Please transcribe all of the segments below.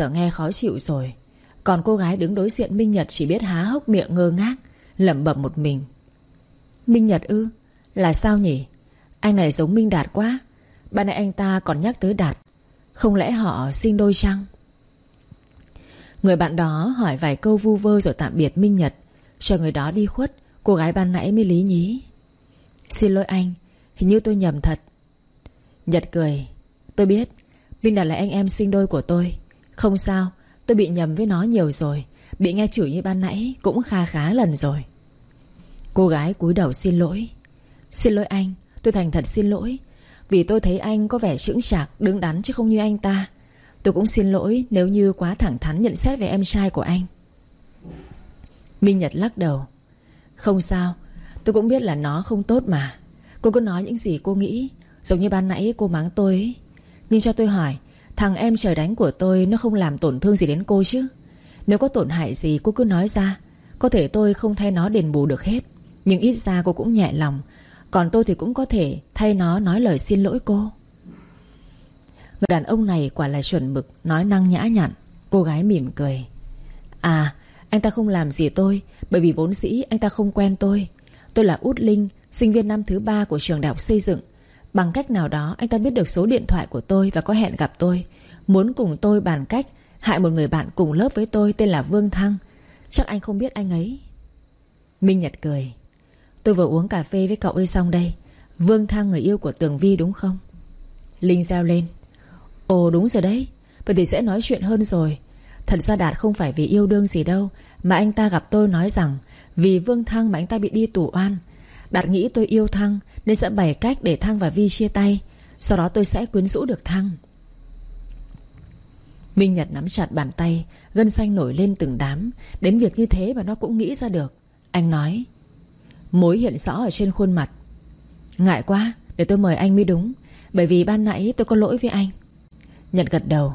giờ nghe khó chịu rồi. Còn cô gái đứng đối diện Minh Nhật Chỉ biết há hốc miệng ngơ ngác, lẩm bẩm một mình. Minh Nhật ư? Là sao nhỉ? Anh này giống Minh Đạt quá. Ban nãy anh ta còn nhắc tới Đạt. Không lẽ họ sinh đôi chăng? Người bạn đó hỏi vài câu vu vơ rồi tạm biệt Minh Nhật. Chờ người đó đi khuất, Cô gái ban nãy mới lý nhí. Xin lỗi anh, Hình như tôi nhầm thật. Nhật cười. Tôi biết, Minh Đạt là anh em sinh đôi của tôi. Không sao, Tôi bị nhầm với nó nhiều rồi. Bị nghe chửi như ban nãy Cũng kha khá lần rồi. Cô gái cúi đầu xin lỗi. Xin lỗi anh, Tôi thành thật xin lỗi. Vì tôi thấy anh có vẻ chững chạc, Đứng đắn chứ không như anh ta. Tôi cũng xin lỗi nếu như quá thẳng thắn nhận xét về em trai của anh. Minh Nhật lắc đầu. Không sao, Tôi cũng biết là nó không tốt mà. Cô cứ nói những gì cô nghĩ, Giống như ban nãy cô mắng tôi ấy. Nhưng cho tôi hỏi Thằng em trời đánh của tôi Nó không làm tổn thương gì đến cô chứ. Nếu có tổn hại gì cô cứ nói ra. Có thể tôi không thay nó đền bù được hết, Nhưng ít ra cô cũng nhẹ lòng. Còn tôi thì cũng có thể thay nó nói lời xin lỗi cô. Người đàn ông này quả là chuẩn mực, Nói năng nhã nhặn. Cô gái mỉm cười. À anh ta không làm gì tôi, Bởi vì vốn dĩ anh ta không quen tôi. Tôi là Út Linh, Sinh viên năm thứ ba của trường đại học xây dựng. Bằng cách nào đó, anh ta biết được số điện thoại của tôi Và có hẹn gặp tôi. Muốn cùng tôi bàn cách, Hại một người bạn cùng lớp với tôi tên là Vương Thăng. Chắc anh không biết anh ấy. Minh Nhật cười. Tôi vừa uống cà phê với cậu ấy xong đây. Vương Thăng người yêu của Tường Vi đúng không? Linh reo lên. Ồ, đúng rồi đấy. Vậy thì sẽ nói chuyện hơn rồi. Thật ra Đạt không phải vì yêu đương gì đâu, Mà anh ta gặp tôi nói rằng Vì Vương Thăng mà anh ta bị đi tù oan. Đạt nghĩ tôi yêu Thăng nên sẽ bày cách để Thăng và Vi chia tay. Sau đó tôi sẽ quyến rũ được Thăng. Minh Nhật nắm chặt bàn tay, Gân xanh nổi lên từng đám. Đến việc như thế mà nó cũng nghĩ ra được. Anh nói, Mối hiện rõ ở trên khuôn mặt. Ngại quá, Để tôi mời anh mới đúng. Bởi vì ban nãy tôi có lỗi với anh. Nhật gật đầu,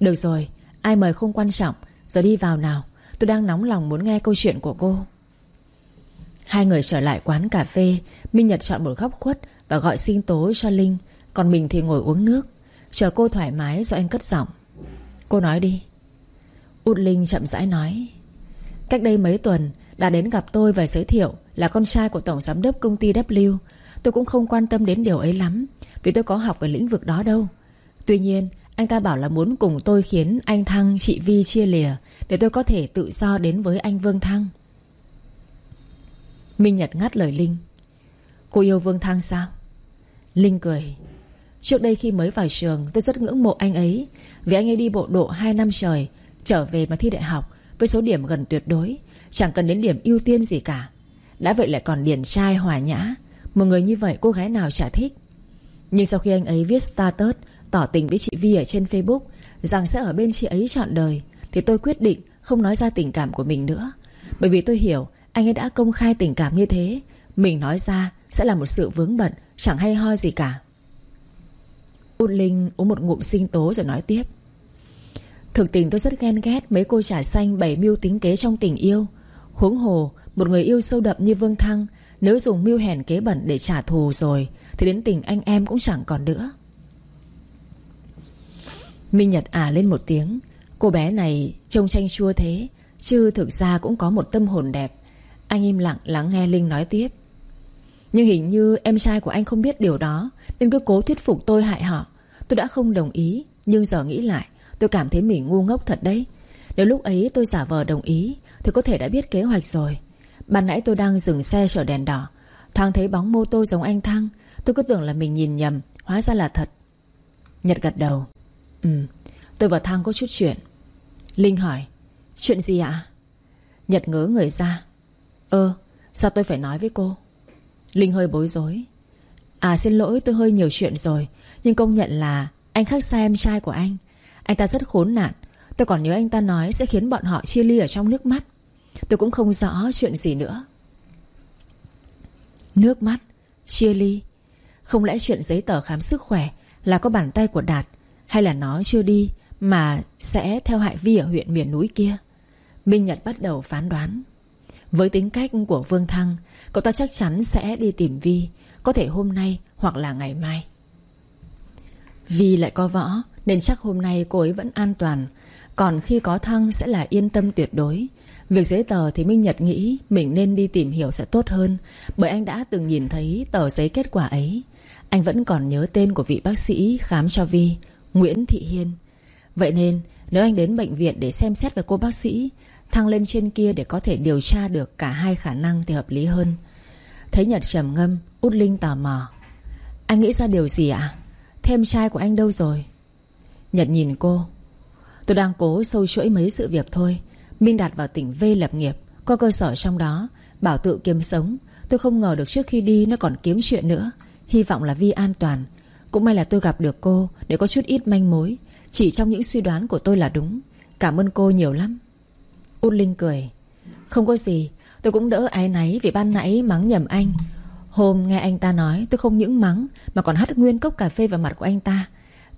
Được rồi, Ai mời không quan trọng. Giờ đi vào nào. Tôi đang nóng lòng muốn nghe câu chuyện của cô. Hai người trở lại quán cà phê, Minh Nhật chọn một góc khuất Và gọi sinh tố cho Linh, Còn mình thì ngồi uống nước, Chờ cô thoải mái rồi anh cất giọng. Cô nói đi. Út Linh chậm rãi nói, Cách đây mấy tuần, Đã đến gặp tôi và giới thiệu Là con trai của Tổng Giám đốc công ty W. Tôi cũng không quan tâm đến điều ấy lắm, Vì tôi có học về lĩnh vực đó đâu. Tuy nhiên, anh ta bảo là muốn cùng tôi khiến anh Thăng, chị Vi chia lìa, Để tôi có thể tự do đến với anh Vương Thăng. Minh Nhật ngắt lời Linh. Cô yêu Vương Thăng sao? Linh cười. Trước đây khi mới vào trường, tôi rất ngưỡng mộ anh ấy, Vì anh ấy đi bộ độ 2 năm trời, Trở về mà thi đại học, Với số điểm gần tuyệt đối, Chẳng cần đến điểm ưu tiên gì cả. Đã vậy lại còn điển trai hòa nhã, Một người như vậy cô gái nào chả thích. Nhưng sau khi anh ấy viết status Tỏ tình với chị Vi ở trên Facebook, Rằng sẽ ở bên chị ấy trọn đời, Thì tôi quyết định không nói ra tình cảm của mình nữa. Bởi vì tôi hiểu anh ấy đã công khai tình cảm như thế. Mình nói ra sẽ là một sự vướng bận, Chẳng hay ho gì cả. Út Linh uống một ngụm sinh tố rồi nói tiếp. Thực tình tôi rất ghen ghét Mấy cô trà xanh bày mưu tính kế trong tình yêu. Huống hồ, Một người yêu sâu đậm như Vương Thăng, Nếu dùng mưu hèn kế bẩn để trả thù rồi, Thì đến tình anh em cũng chẳng còn nữa. Minh Nhật à lên một tiếng. Cô bé này trông tranh chua thế, Chứ thực ra cũng có một tâm hồn đẹp. Anh im lặng lắng nghe Linh nói tiếp. Nhưng hình như em trai của anh không biết điều đó, Nên cứ cố thuyết phục tôi hại họ. Tôi đã không đồng ý, Nhưng giờ nghĩ lại, Tôi cảm thấy mình ngu ngốc thật đấy. Nếu lúc ấy tôi giả vờ đồng ý, Thì có thể đã biết kế hoạch rồi. Ban nãy tôi đang dừng xe chở đèn đỏ. Thang thấy bóng mô tô giống anh Thăng, Tôi cứ tưởng là mình nhìn nhầm, Hóa ra là thật. Nhật gật đầu. Ừ tôi và Thăng có chút chuyện. Linh hỏi, Chuyện gì ạ? Nhật ngớ người ra. Ơ, sao tôi phải nói với cô? Linh hơi bối rối. À xin lỗi, tôi hơi nhiều chuyện rồi, Nhưng công nhận là anh khác xa em trai của anh. Anh ta rất khốn nạn. Tôi còn nhớ anh ta nói sẽ khiến bọn họ chia ly ở trong nước mắt. Tôi cũng không rõ chuyện gì nữa. Nước mắt, Chia ly. Không lẽ chuyện giấy tờ khám sức khỏe Là có bàn tay của Đạt, hay là nó chưa đi Mà sẽ theo hại Vi ở huyện miền núi kia? Minh Nhật bắt đầu phán đoán. Với tính cách của Vương Thăng, Cậu ta chắc chắn sẽ đi tìm Vi, Có thể hôm nay hoặc là ngày mai. Vi lại có võ, Nên chắc hôm nay cô ấy vẫn an toàn. Còn khi có thăng sẽ là yên tâm tuyệt đối. Việc giấy tờ thì Minh Nhật nghĩ Mình nên đi tìm hiểu sẽ tốt hơn, Bởi anh đã từng nhìn thấy tờ giấy kết quả ấy. Anh vẫn còn nhớ tên của vị bác sĩ Khám cho Vi, Nguyễn Thị Hiên. Vậy nên, nếu anh đến bệnh viện để xem xét về cô bác sĩ Thăng lên trên kia để có thể điều tra được Cả hai khả năng thì hợp lý hơn. Thấy Nhật trầm ngâm, Út Linh tò mò. Anh nghĩ ra điều gì ạ? Thêm trai của anh đâu rồi? Nhật nhìn cô. Tôi đang cố sâu chuỗi mấy sự việc thôi. Minh Đạt vào tỉnh V lập nghiệp, Có cơ sở trong đó, Bảo tự kiếm sống. Tôi không ngờ được trước khi đi nó còn kiếm chuyện nữa. Hy vọng là Vi an toàn. Cũng may là tôi gặp được cô Để có chút ít manh mối. Chỉ trong những suy đoán của tôi là đúng. Cảm ơn cô nhiều lắm. Út Linh cười. Không có gì, Tôi cũng đỡ ái náy vì ban nãy mắng nhầm anh. Hôm nghe anh ta nói, tôi không những mắng, Mà còn hắt nguyên cốc cà phê vào mặt của anh ta.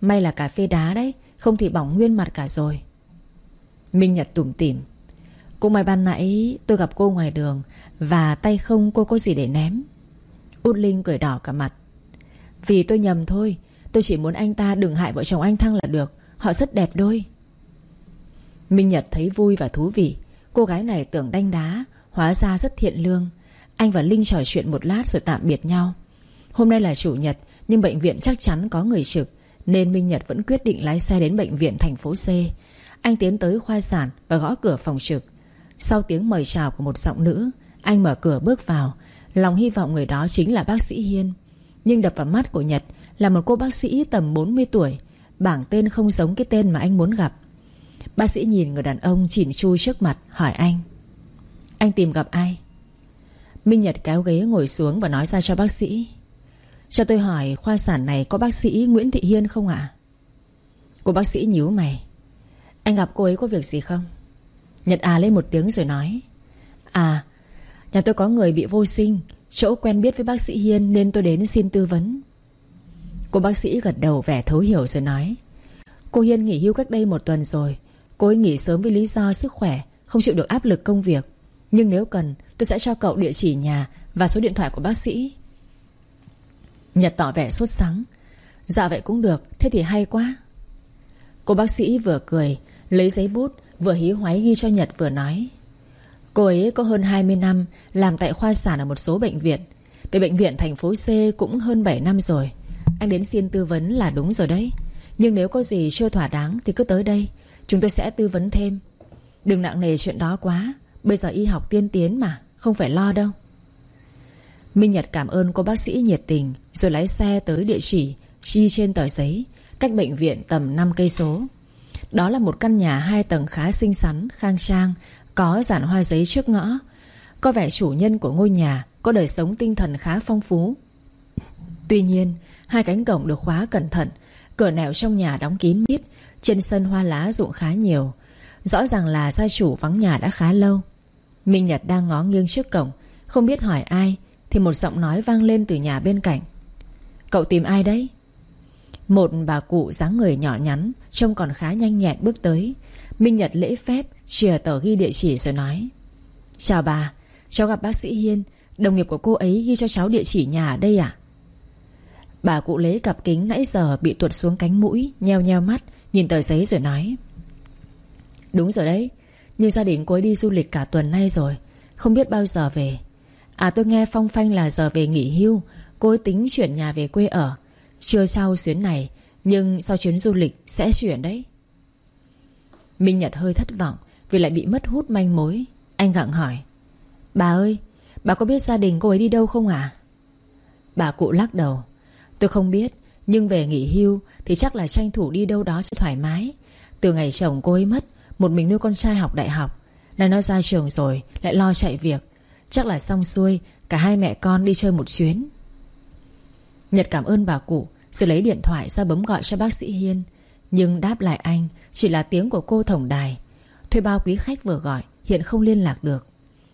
May là cà phê đá đấy, Không thì bỏng nguyên mặt cả rồi. Minh Nhật tủm tỉm. Cũng may ban nãy tôi gặp cô ngoài đường, Và tay không cô có gì để ném. Út Linh cười đỏ cả mặt. Vì tôi nhầm thôi, Tôi chỉ muốn anh ta đừng hại vợ chồng anh Thăng là được, Họ rất đẹp đôi. Minh Nhật thấy vui và thú vị. Cô gái này tưởng đanh đá, Hóa ra rất thiện lương. Anh và Linh trò chuyện một lát rồi tạm biệt nhau. Hôm nay là chủ nhật, Nhưng bệnh viện chắc chắn có người trực, Nên Minh Nhật vẫn quyết định lái xe đến bệnh viện thành phố C. Anh tiến tới khoa sản Và gõ cửa phòng trực. Sau tiếng mời chào của một giọng nữ, Anh mở cửa bước vào. Lòng hy vọng người đó chính là bác sĩ Hiên. Nhưng đập vào mắt của Nhật Là một cô bác sĩ tầm 40 tuổi, Bảng tên không giống cái tên mà anh muốn gặp. Bác sĩ nhìn người đàn ông chỉn chu trước mặt, Hỏi anh. Anh tìm gặp ai? Minh Nhật kéo ghế ngồi xuống và nói ra cho bác sĩ. Cho tôi hỏi khoa sản này có bác sĩ Nguyễn Thị Hiên không ạ? Cô bác sĩ nhíu mày. Anh gặp cô ấy có việc gì không? Nhật à lên một tiếng rồi nói. À Nhà tôi có người bị vô sinh, Chỗ quen biết với bác sĩ Hiên Nên tôi đến xin tư vấn. Cô bác sĩ gật đầu vẻ thấu hiểu rồi nói. Cô Hiên nghỉ hưu cách đây một tuần rồi Cô ấy nghỉ sớm với lý do sức khỏe, Không chịu được áp lực công việc. Nhưng nếu cần, tôi sẽ cho cậu địa chỉ nhà Và số điện thoại của bác sĩ. Nhật tỏ vẻ sốt sắng. Dạ vậy cũng được, Thế thì hay quá. Cô bác sĩ vừa cười, Lấy giấy bút, Vừa hí hoáy ghi cho Nhật vừa nói. Cô ấy có hơn 20 năm, Làm tại khoa sản ở một số bệnh viện. Về bệnh viện thành phố C cũng hơn 7 năm rồi. Anh đến xin tư vấn là đúng rồi đấy. Nhưng nếu có gì chưa thỏa đáng Thì cứ tới đây. Chúng tôi sẽ tư vấn thêm. Đừng nặng nề chuyện đó quá. Bây giờ y học tiên tiến mà, Không phải lo đâu. Minh Nhật cảm ơn cô bác sĩ nhiệt tình, Rồi lái xe tới địa chỉ Chi trên tờ giấy, Cách bệnh viện tầm 5 cây số. Đó là một căn nhà hai tầng khá xinh xắn, Khang trang, Có giản hoa giấy trước ngõ. Có vẻ chủ nhân của ngôi nhà, Có đời sống tinh thần khá phong phú. Tuy nhiên, Hai cánh cổng được khóa cẩn thận, Cửa nẻo trong nhà đóng kín mít trên sân hoa lá rụng khá nhiều. Rõ ràng là gia chủ vắng nhà đã khá lâu. Minh Nhật đang ngó nghiêng trước cổng, Không biết hỏi ai, Thì một giọng nói vang lên từ nhà bên cạnh. Cậu tìm ai đấy? Một bà cụ dáng người nhỏ nhắn, Trông còn khá nhanh nhẹn bước tới. Minh Nhật lễ phép Chìa tờ ghi địa chỉ rồi nói, Chào bà, Cháu gặp bác sĩ Hiên, Đồng nghiệp của cô ấy ghi cho cháu địa chỉ nhà ở đây à Bà cụ lấy cặp kính nãy giờ bị tuột xuống cánh mũi, Nheo nheo mắt Nhìn tờ giấy rồi nói. Đúng rồi đấy, Nhưng gia đình cô ấy đi du lịch cả tuần nay rồi, Không biết bao giờ về. À tôi nghe phong phanh là giờ về nghỉ hưu, Cô ấy tính chuyển nhà về quê ở. Chưa sau chuyến này, Nhưng sau chuyến du lịch sẽ chuyển đấy. Minh Nhật hơi thất vọng Vì lại bị mất hút manh mối. Anh gặng hỏi. Bà ơi, Bà có biết gia đình cô ấy đi đâu không à Bà cụ lắc đầu. Tôi không biết nhưng về nghỉ hưu thì chắc là tranh thủ đi đâu đó cho thoải mái. Từ ngày chồng cô ấy mất, Một mình nuôi con trai học đại học. Này nó ra trường rồi, Lại lo chạy việc. Chắc là xong xuôi, Cả hai mẹ con đi chơi một chuyến. Nhật cảm ơn bà cụ, Rồi lấy điện thoại ra bấm gọi cho bác sĩ Hiên. Nhưng đáp lại anh, Chỉ là tiếng của cô tổng đài. Thuê bao quý khách vừa gọi, Hiện không liên lạc được.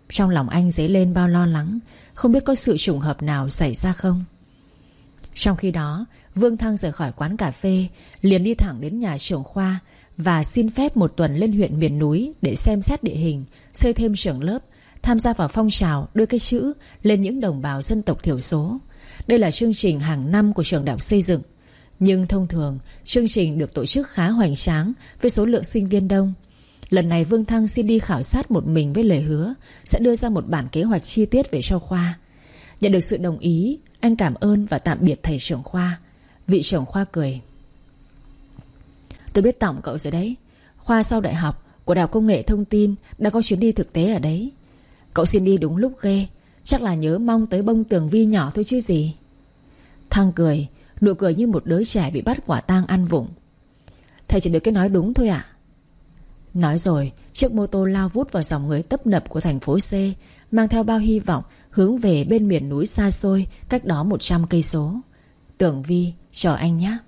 Trong lòng anh dấy lên bao lo lắng, Không biết có sự trùng hợp nào xảy ra không? Trong khi đó, Vương Thăng rời khỏi quán cà phê, Liền đi thẳng đến nhà trưởng khoa Và xin phép một tuần lên huyện miền núi Để xem xét địa hình, Xây thêm trường lớp, Tham gia vào phong trào đưa cái chữ Lên những đồng bào dân tộc thiểu số. Đây là chương trình hàng năm của trường đại học xây dựng. Nhưng thông thường, Chương trình được tổ chức khá hoành tráng Với số lượng sinh viên đông. Lần này Vương Thăng xin đi khảo sát một mình với lời hứa Sẽ đưa ra một bản kế hoạch chi tiết về cho khoa. Nhận được sự đồng ý anh cảm ơn và tạm biệt thầy trưởng khoa. Vị trưởng khoa cười. Tôi biết tổng cậu rồi đấy. Khoa sau đại học của Đại học Công nghệ Thông tin Đã có chuyến đi thực tế ở đấy. Cậu xin đi đúng lúc ghê. Chắc là nhớ mong tới bông tường vi nhỏ thôi chứ gì. Thăng cười, Nụ cười như một đứa trẻ bị bắt quả tang ăn vụng. Thầy chỉ được cái nói đúng thôi ạ. Nói rồi, Chiếc mô tô lao vút vào dòng người tấp nập của thành phố C, Mang theo bao hy vọng Hướng về bên miền núi xa xôi, Cách đó 100 cây số. Tưởng Vi, chờ anh nhé.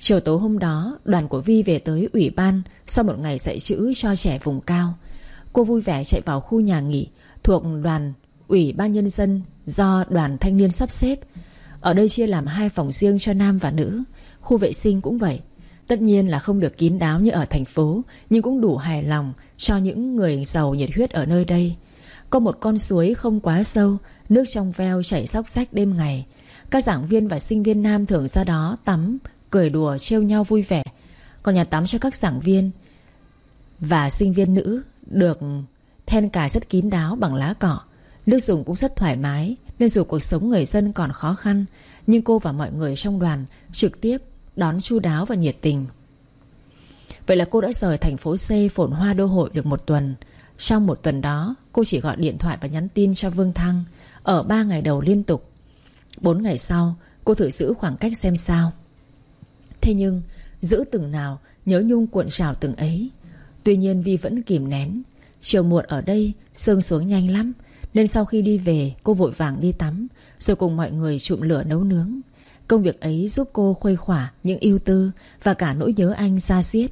Chiều tối hôm đó, Đoàn của Vi về tới ủy ban Sau một ngày dạy chữ cho trẻ vùng cao. Cô vui vẻ chạy vào khu nhà nghỉ Thuộc đoàn Ủy ban Nhân dân Do đoàn thanh niên sắp xếp. Ở đây chia làm hai phòng riêng cho nam và nữ. Khu vệ sinh cũng vậy. Tất nhiên là không được kín đáo như ở thành phố, Nhưng cũng đủ hài lòng Cho những người giàu nhiệt huyết ở nơi đây. Có một con suối không quá sâu, Nước trong veo chảy sóc sách đêm ngày. Các giảng viên và sinh viên nam thường ra đó tắm, Cười đùa, trêu nhau vui vẻ. Còn nhà tắm cho các giảng viên Và sinh viên nữ Được then cài rất kín đáo bằng lá cỏ. Nước dùng cũng rất thoải mái, Nên dù cuộc sống người dân còn khó khăn, Nhưng cô và mọi người trong đoàn Trực tiếp đón chu đáo và nhiệt tình. Vậy là cô đã rời thành phố C phồn hoa đô hội được một tuần. Trong một tuần đó Cô chỉ gọi điện thoại và nhắn tin cho Vương Thăng Ở ba ngày đầu liên tục. Bốn ngày sau, Cô thử giữ khoảng cách xem sao. Thế nhưng, Giữ từng nào, Nhớ nhung cuộn trào từng ấy. Tuy nhiên Vi vẫn kìm nén. Chiều muộn ở đây, Sương xuống nhanh lắm, Nên sau khi đi về, cô vội vàng đi tắm, Rồi cùng mọi người trụm lửa nấu nướng. Công việc ấy giúp cô khuây khỏa Những ưu tư Và cả nỗi nhớ anh xa xiết.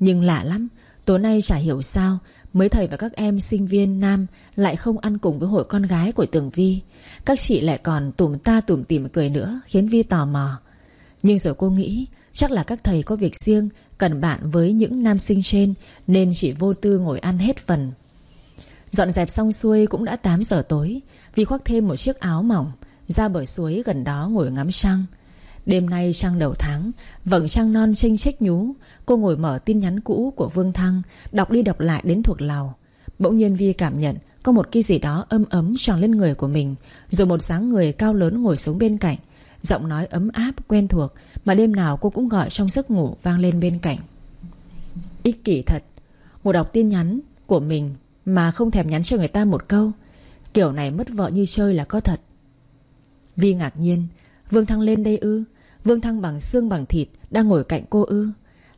Nhưng lạ lắm, Tối nay chả hiểu sao Mấy thầy và các em sinh viên nam Lại không ăn cùng với hội con gái của Tường Vi. Các chị lại còn tủm ta tủm tìm cười nữa, Khiến Vi tò mò. Nhưng rồi cô nghĩ, Chắc là các thầy có việc riêng, Cần bạn với những nam sinh trên, Nên chị vô tư ngồi ăn hết phần. Dọn dẹp xong xuôi cũng đã 8 giờ tối. Vi khoác thêm một chiếc áo mỏng, Ra bờ suối gần đó ngồi ngắm trăng. Đêm nay trăng đầu tháng, Vầng trăng non xinh xích nhú, Cô ngồi mở tin nhắn cũ của Vương Thăng, Đọc đi đọc lại đến thuộc lào. Bỗng nhiên Vi cảm nhận Có một cái gì đó âm ấm tròn lên người của mình, Rồi một dáng người cao lớn ngồi xuống bên cạnh. Giọng nói ấm áp, quen thuộc, Mà đêm nào cô cũng gọi trong giấc ngủ vang lên bên cạnh. Ích kỷ thật Ngồi đọc tin nhắn của mình Mà không thèm nhắn cho người ta một câu. Kiểu này mất vợ như chơi là có thật. Vi ngạc nhiên, Vương Thăng lên đây ư? Vương Thăng bằng xương bằng thịt Đang ngồi cạnh cô ư.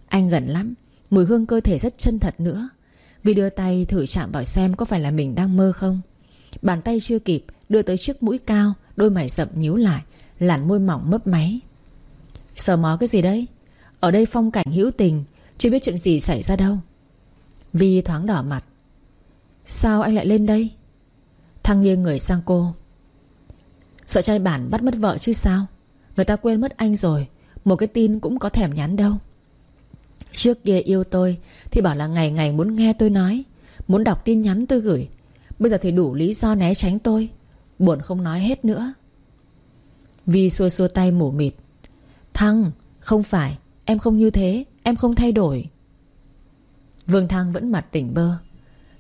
Anh gần lắm, Mùi hương cơ thể rất chân thật nữa. Vì đưa tay thử chạm vào xem Có phải là mình đang mơ không. Bàn tay chưa kịp, đưa tới chiếc mũi cao, Đôi mày rậm nhíu lại, Làn môi mỏng mấp máy. Sờ mó cái gì đấy? Ở đây phong cảnh hữu tình, Chưa biết chuyện gì xảy ra đâu. Vi thoáng đỏ mặt. Sao anh lại lên đây? Thăng nghiêng người sang cô. Sợ trai bản bắt mất vợ chứ sao? Người ta quên mất anh rồi. Một cái tin cũng có thèm nhắn đâu. Trước kia yêu tôi, Thì bảo là ngày ngày muốn nghe tôi nói. Muốn đọc tin nhắn tôi gửi. Bây giờ thì đủ lý do né tránh tôi. Buồn không nói hết nữa. Vi xua xua tay mổ mịt. Thăng, Không phải. Em không như thế. Em không thay đổi. Vương Thăng vẫn mặt tỉnh bơ.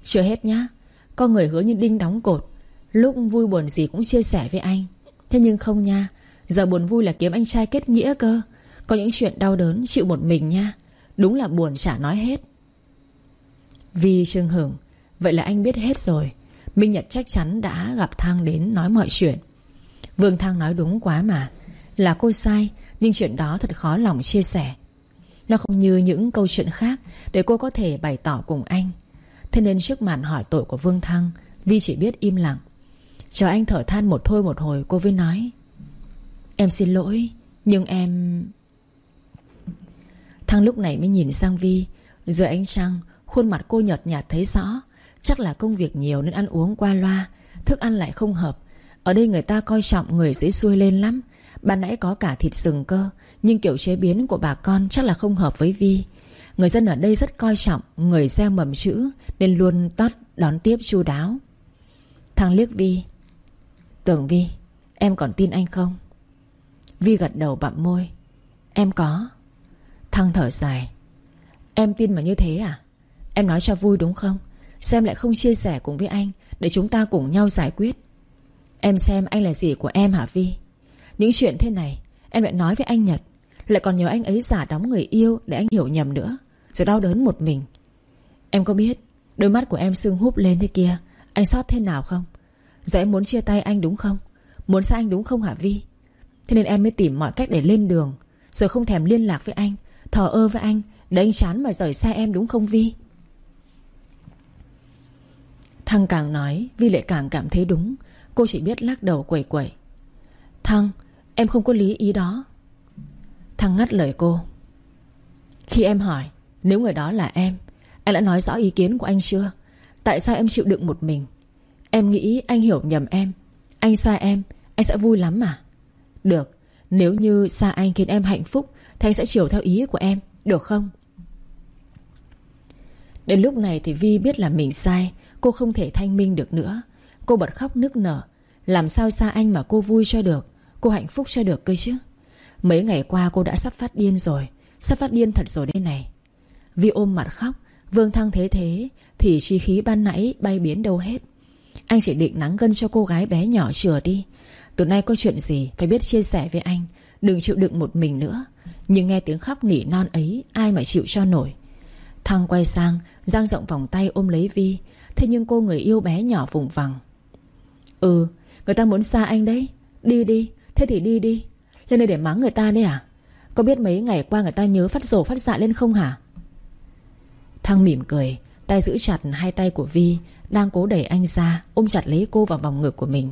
Chưa hết nhá. Con người hứa như đinh đóng cột. Lúc vui buồn gì cũng chia sẻ với anh. Thế nhưng không nha. Giờ buồn vui là kiếm anh trai kết nghĩa cơ. Có những chuyện đau đớn, chịu một mình nha. Đúng là buồn chả nói hết. Vi Trương Hưởng, Vậy là anh biết hết rồi. Minh Nhật chắc chắn đã gặp Thang đến nói mọi chuyện. Vương Thăng nói đúng quá mà. Là cô sai, Nhưng chuyện đó thật khó lòng chia sẻ. Nó không như những câu chuyện khác Để cô có thể bày tỏ cùng anh. Thế nên trước màn hỏi tội của Vương Thăng Vi chỉ biết im lặng. Chờ anh thở than một thôi một hồi, cô mới nói Em xin lỗi, Nhưng em Thăng lúc này mới nhìn sang Vi. Dưới ánh trăng, Khuôn mặt cô nhợt nhạt thấy rõ. Chắc là công việc nhiều nên ăn uống qua loa. Thức ăn lại không hợp. Ở đây người ta coi trọng người dưới xuôi lên lắm. Ban nãy có cả thịt sừng cơ, Nhưng kiểu chế biến của bà con chắc là không hợp với Vi. Người dân ở đây rất coi trọng Người gieo mầm chữ, Nên luôn tót đón tiếp chu đáo. Thằng liếc Vi. Tưởng Vi, Em còn tin anh không? Vi gật đầu bặm môi. Em có. Thăng thở dài. Em tin mà như thế à? Em nói cho vui đúng không? Xem lại không chia sẻ cùng với anh, Để chúng ta cùng nhau giải quyết. Em xem anh là gì của em hả Vi? Những chuyện thế này, Em lại nói với anh Nhật. Lại còn nhớ anh ấy giả đóng người yêu Để anh hiểu nhầm nữa. Rồi đau đớn một mình. Em có biết, Đôi mắt của em sưng húp lên thế kia. Anh sót thế nào không? Giờ em muốn chia tay anh đúng không? Muốn xa anh đúng không hả Vi? Thế nên em mới tìm mọi cách để lên đường, Rồi không thèm liên lạc với anh, Thờ ơ với anh, Để anh chán mà rời xa em, đúng không Vi? Thăng càng nói, Vi lại càng cảm thấy đúng. Cô chỉ biết lắc đầu quẩy quẩy. Thăng, Em không có lý ý đó. Thăng ngắt lời cô. Khi em hỏi, Nếu người đó là em Anh đã nói rõ ý kiến của anh chưa? Tại sao em chịu đựng một mình? Em nghĩ anh hiểu nhầm em. Anh sai em, Anh sẽ vui lắm mà. Được, Nếu như xa anh khiến em hạnh phúc Thì anh sẽ chiều theo ý của em, Được không? Đến lúc này thì Vi biết là mình sai, Cô không thể thanh minh được nữa. Cô bật khóc nức nở. Làm sao xa anh mà cô vui cho được, Cô hạnh phúc cho được cơ chứ? Mấy ngày qua cô đã sắp phát điên rồi, Sắp phát điên thật rồi đây này. Vi ôm mặt khóc, Vương Thăng thế thế, Thì chi khí ban nãy bay biến đâu hết. Anh chỉ định nắng gân cho cô gái bé nhỏ chừa đi từ nay có chuyện gì Phải biết chia sẻ với anh. Đừng chịu đựng một mình nữa. Nhưng nghe tiếng khóc nỉ non ấy, Ai mà chịu cho nổi. Thăng quay sang, Giang rộng vòng tay ôm lấy Vi. Thế nhưng cô người yêu bé nhỏ vùng vằng. Ừ Người ta muốn xa anh đấy. Đi đi, Thế thì đi đi. Lên đây để mắng người ta đấy à? Có biết mấy ngày qua người ta nhớ phát rổ phát dạ lên không hả? Thăng mỉm cười, Tay giữ chặt hai tay của Vi, Đang cố đẩy anh ra, Ôm chặt lấy cô vào vòng ngực của mình.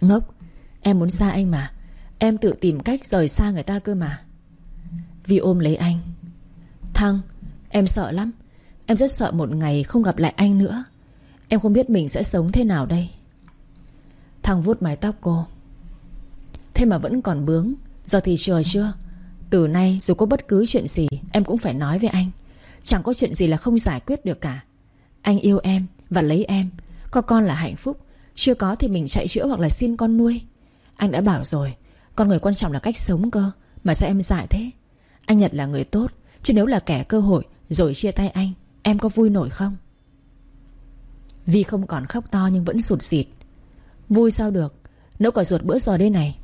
Ngốc, Em muốn xa anh mà. Em tự tìm cách rời xa người ta cơ mà. Vi ôm lấy anh. Thăng, Em sợ lắm. Em rất sợ một ngày không gặp lại anh nữa. Em không biết mình sẽ sống thế nào đây. Thằng vuốt mái tóc cô. Thế mà vẫn còn bướng. Giờ thì trời chưa? Từ nay dù có bất cứ chuyện gì, Em cũng phải nói với anh. Chẳng có chuyện gì là không giải quyết được cả. Anh yêu em và lấy em, Có con là hạnh phúc. Chưa có thì mình chạy chữa hoặc là xin con nuôi. Anh đã bảo rồi, Con người quan trọng là cách sống cơ, Mà sao em dại thế? Anh Nhật là người tốt, Chứ nếu là kẻ cơ hội, Rồi chia tay anh, Em có vui nổi không? Vi không còn khóc to nhưng vẫn sụt xịt Vui sao được, Nấu quả ruột bữa giờ đây này.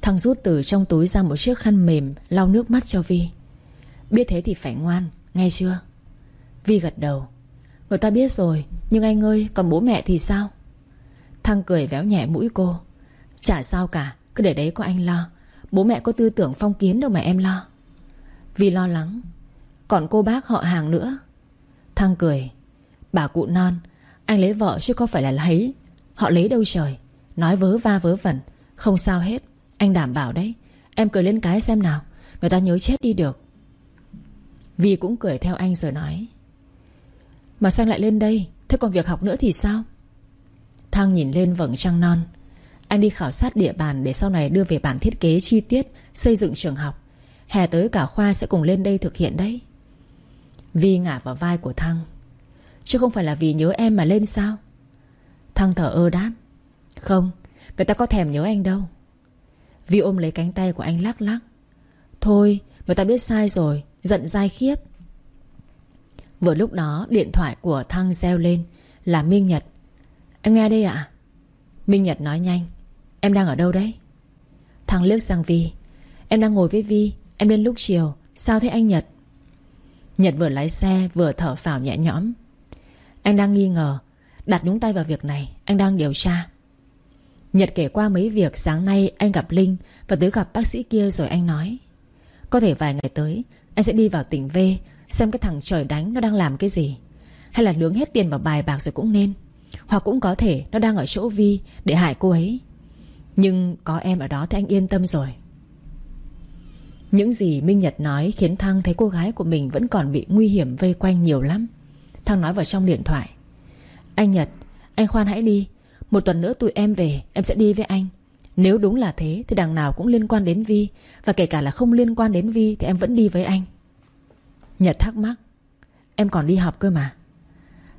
Thằng rút từ trong túi ra một chiếc khăn mềm, Lau nước mắt cho Vi. Biết thế thì phải ngoan, Nghe chưa? Vi gật đầu. Người ta biết rồi, Nhưng anh ơi, còn bố mẹ thì sao? Thăng cười véo nhẹ mũi cô. Chả sao cả, Cứ để đấy có anh lo. Bố mẹ có tư tưởng phong kiến đâu mà em lo. Vì lo lắng, Còn cô bác họ hàng nữa. Thăng cười. Bà cụ non, Anh lấy vợ chứ có phải là lấy. Họ lấy đâu trời? Nói vớ va vớ vẩn. Không sao hết, Anh đảm bảo đấy. Em cười lên cái xem nào, Người ta nhớ chết đi được. Vi cũng cười theo anh rồi nói. Mà sao lại lên đây? Thế còn việc học nữa thì sao? Thăng nhìn lên vầng trăng non. Anh đi khảo sát địa bàn Để sau này đưa về bản thiết kế chi tiết, Xây dựng trường học. Hè tới cả khoa sẽ cùng lên đây thực hiện đấy. Vi ngả vào vai của Thăng Chứ không phải là vì nhớ em mà lên sao? Thăng thở ơ đáp. Không, Người ta có thèm nhớ anh đâu. Vi ôm lấy cánh tay của anh lắc lắc. Thôi, người ta biết sai rồi, Giận dai khiếp. Vừa lúc đó, điện thoại của Thăng reo lên Là Minh Nhật. Em nghe đây ạ. Minh Nhật nói nhanh. Em đang ở đâu đấy? Thăng liếc sang Vi. Em đang ngồi với Vi. Em đến lúc chiều. Sao thế anh Nhật? Nhật vừa lái xe, vừa thở phào nhẹ nhõm. Anh đang nghi ngờ. Đặt nhúng tay vào việc này, Anh đang điều tra. Nhật kể qua mấy việc sáng nay anh gặp Linh Và tới gặp bác sĩ kia rồi anh nói, Có thể vài ngày tới, Anh sẽ đi vào tỉnh V Xem cái thằng trời đánh nó đang làm cái gì. Hay là nướng hết tiền vào bài bạc rồi cũng nên. Hoặc cũng có thể nó đang ở chỗ Vi Để hại cô ấy. Nhưng có em ở đó thì anh yên tâm rồi. Những gì Minh Nhật nói Khiến Thăng thấy cô gái của mình Vẫn còn bị nguy hiểm vây quanh nhiều lắm. Thăng nói vào trong điện thoại. Anh Nhật, Anh khoan hãy đi. Một tuần nữa tụi em về, Em sẽ đi với anh. Nếu đúng là thế Thì đằng nào cũng liên quan đến Vi. Và kể cả là không liên quan đến Vi Thì em vẫn đi với anh. Nhật thắc mắc. Em còn đi học cơ mà.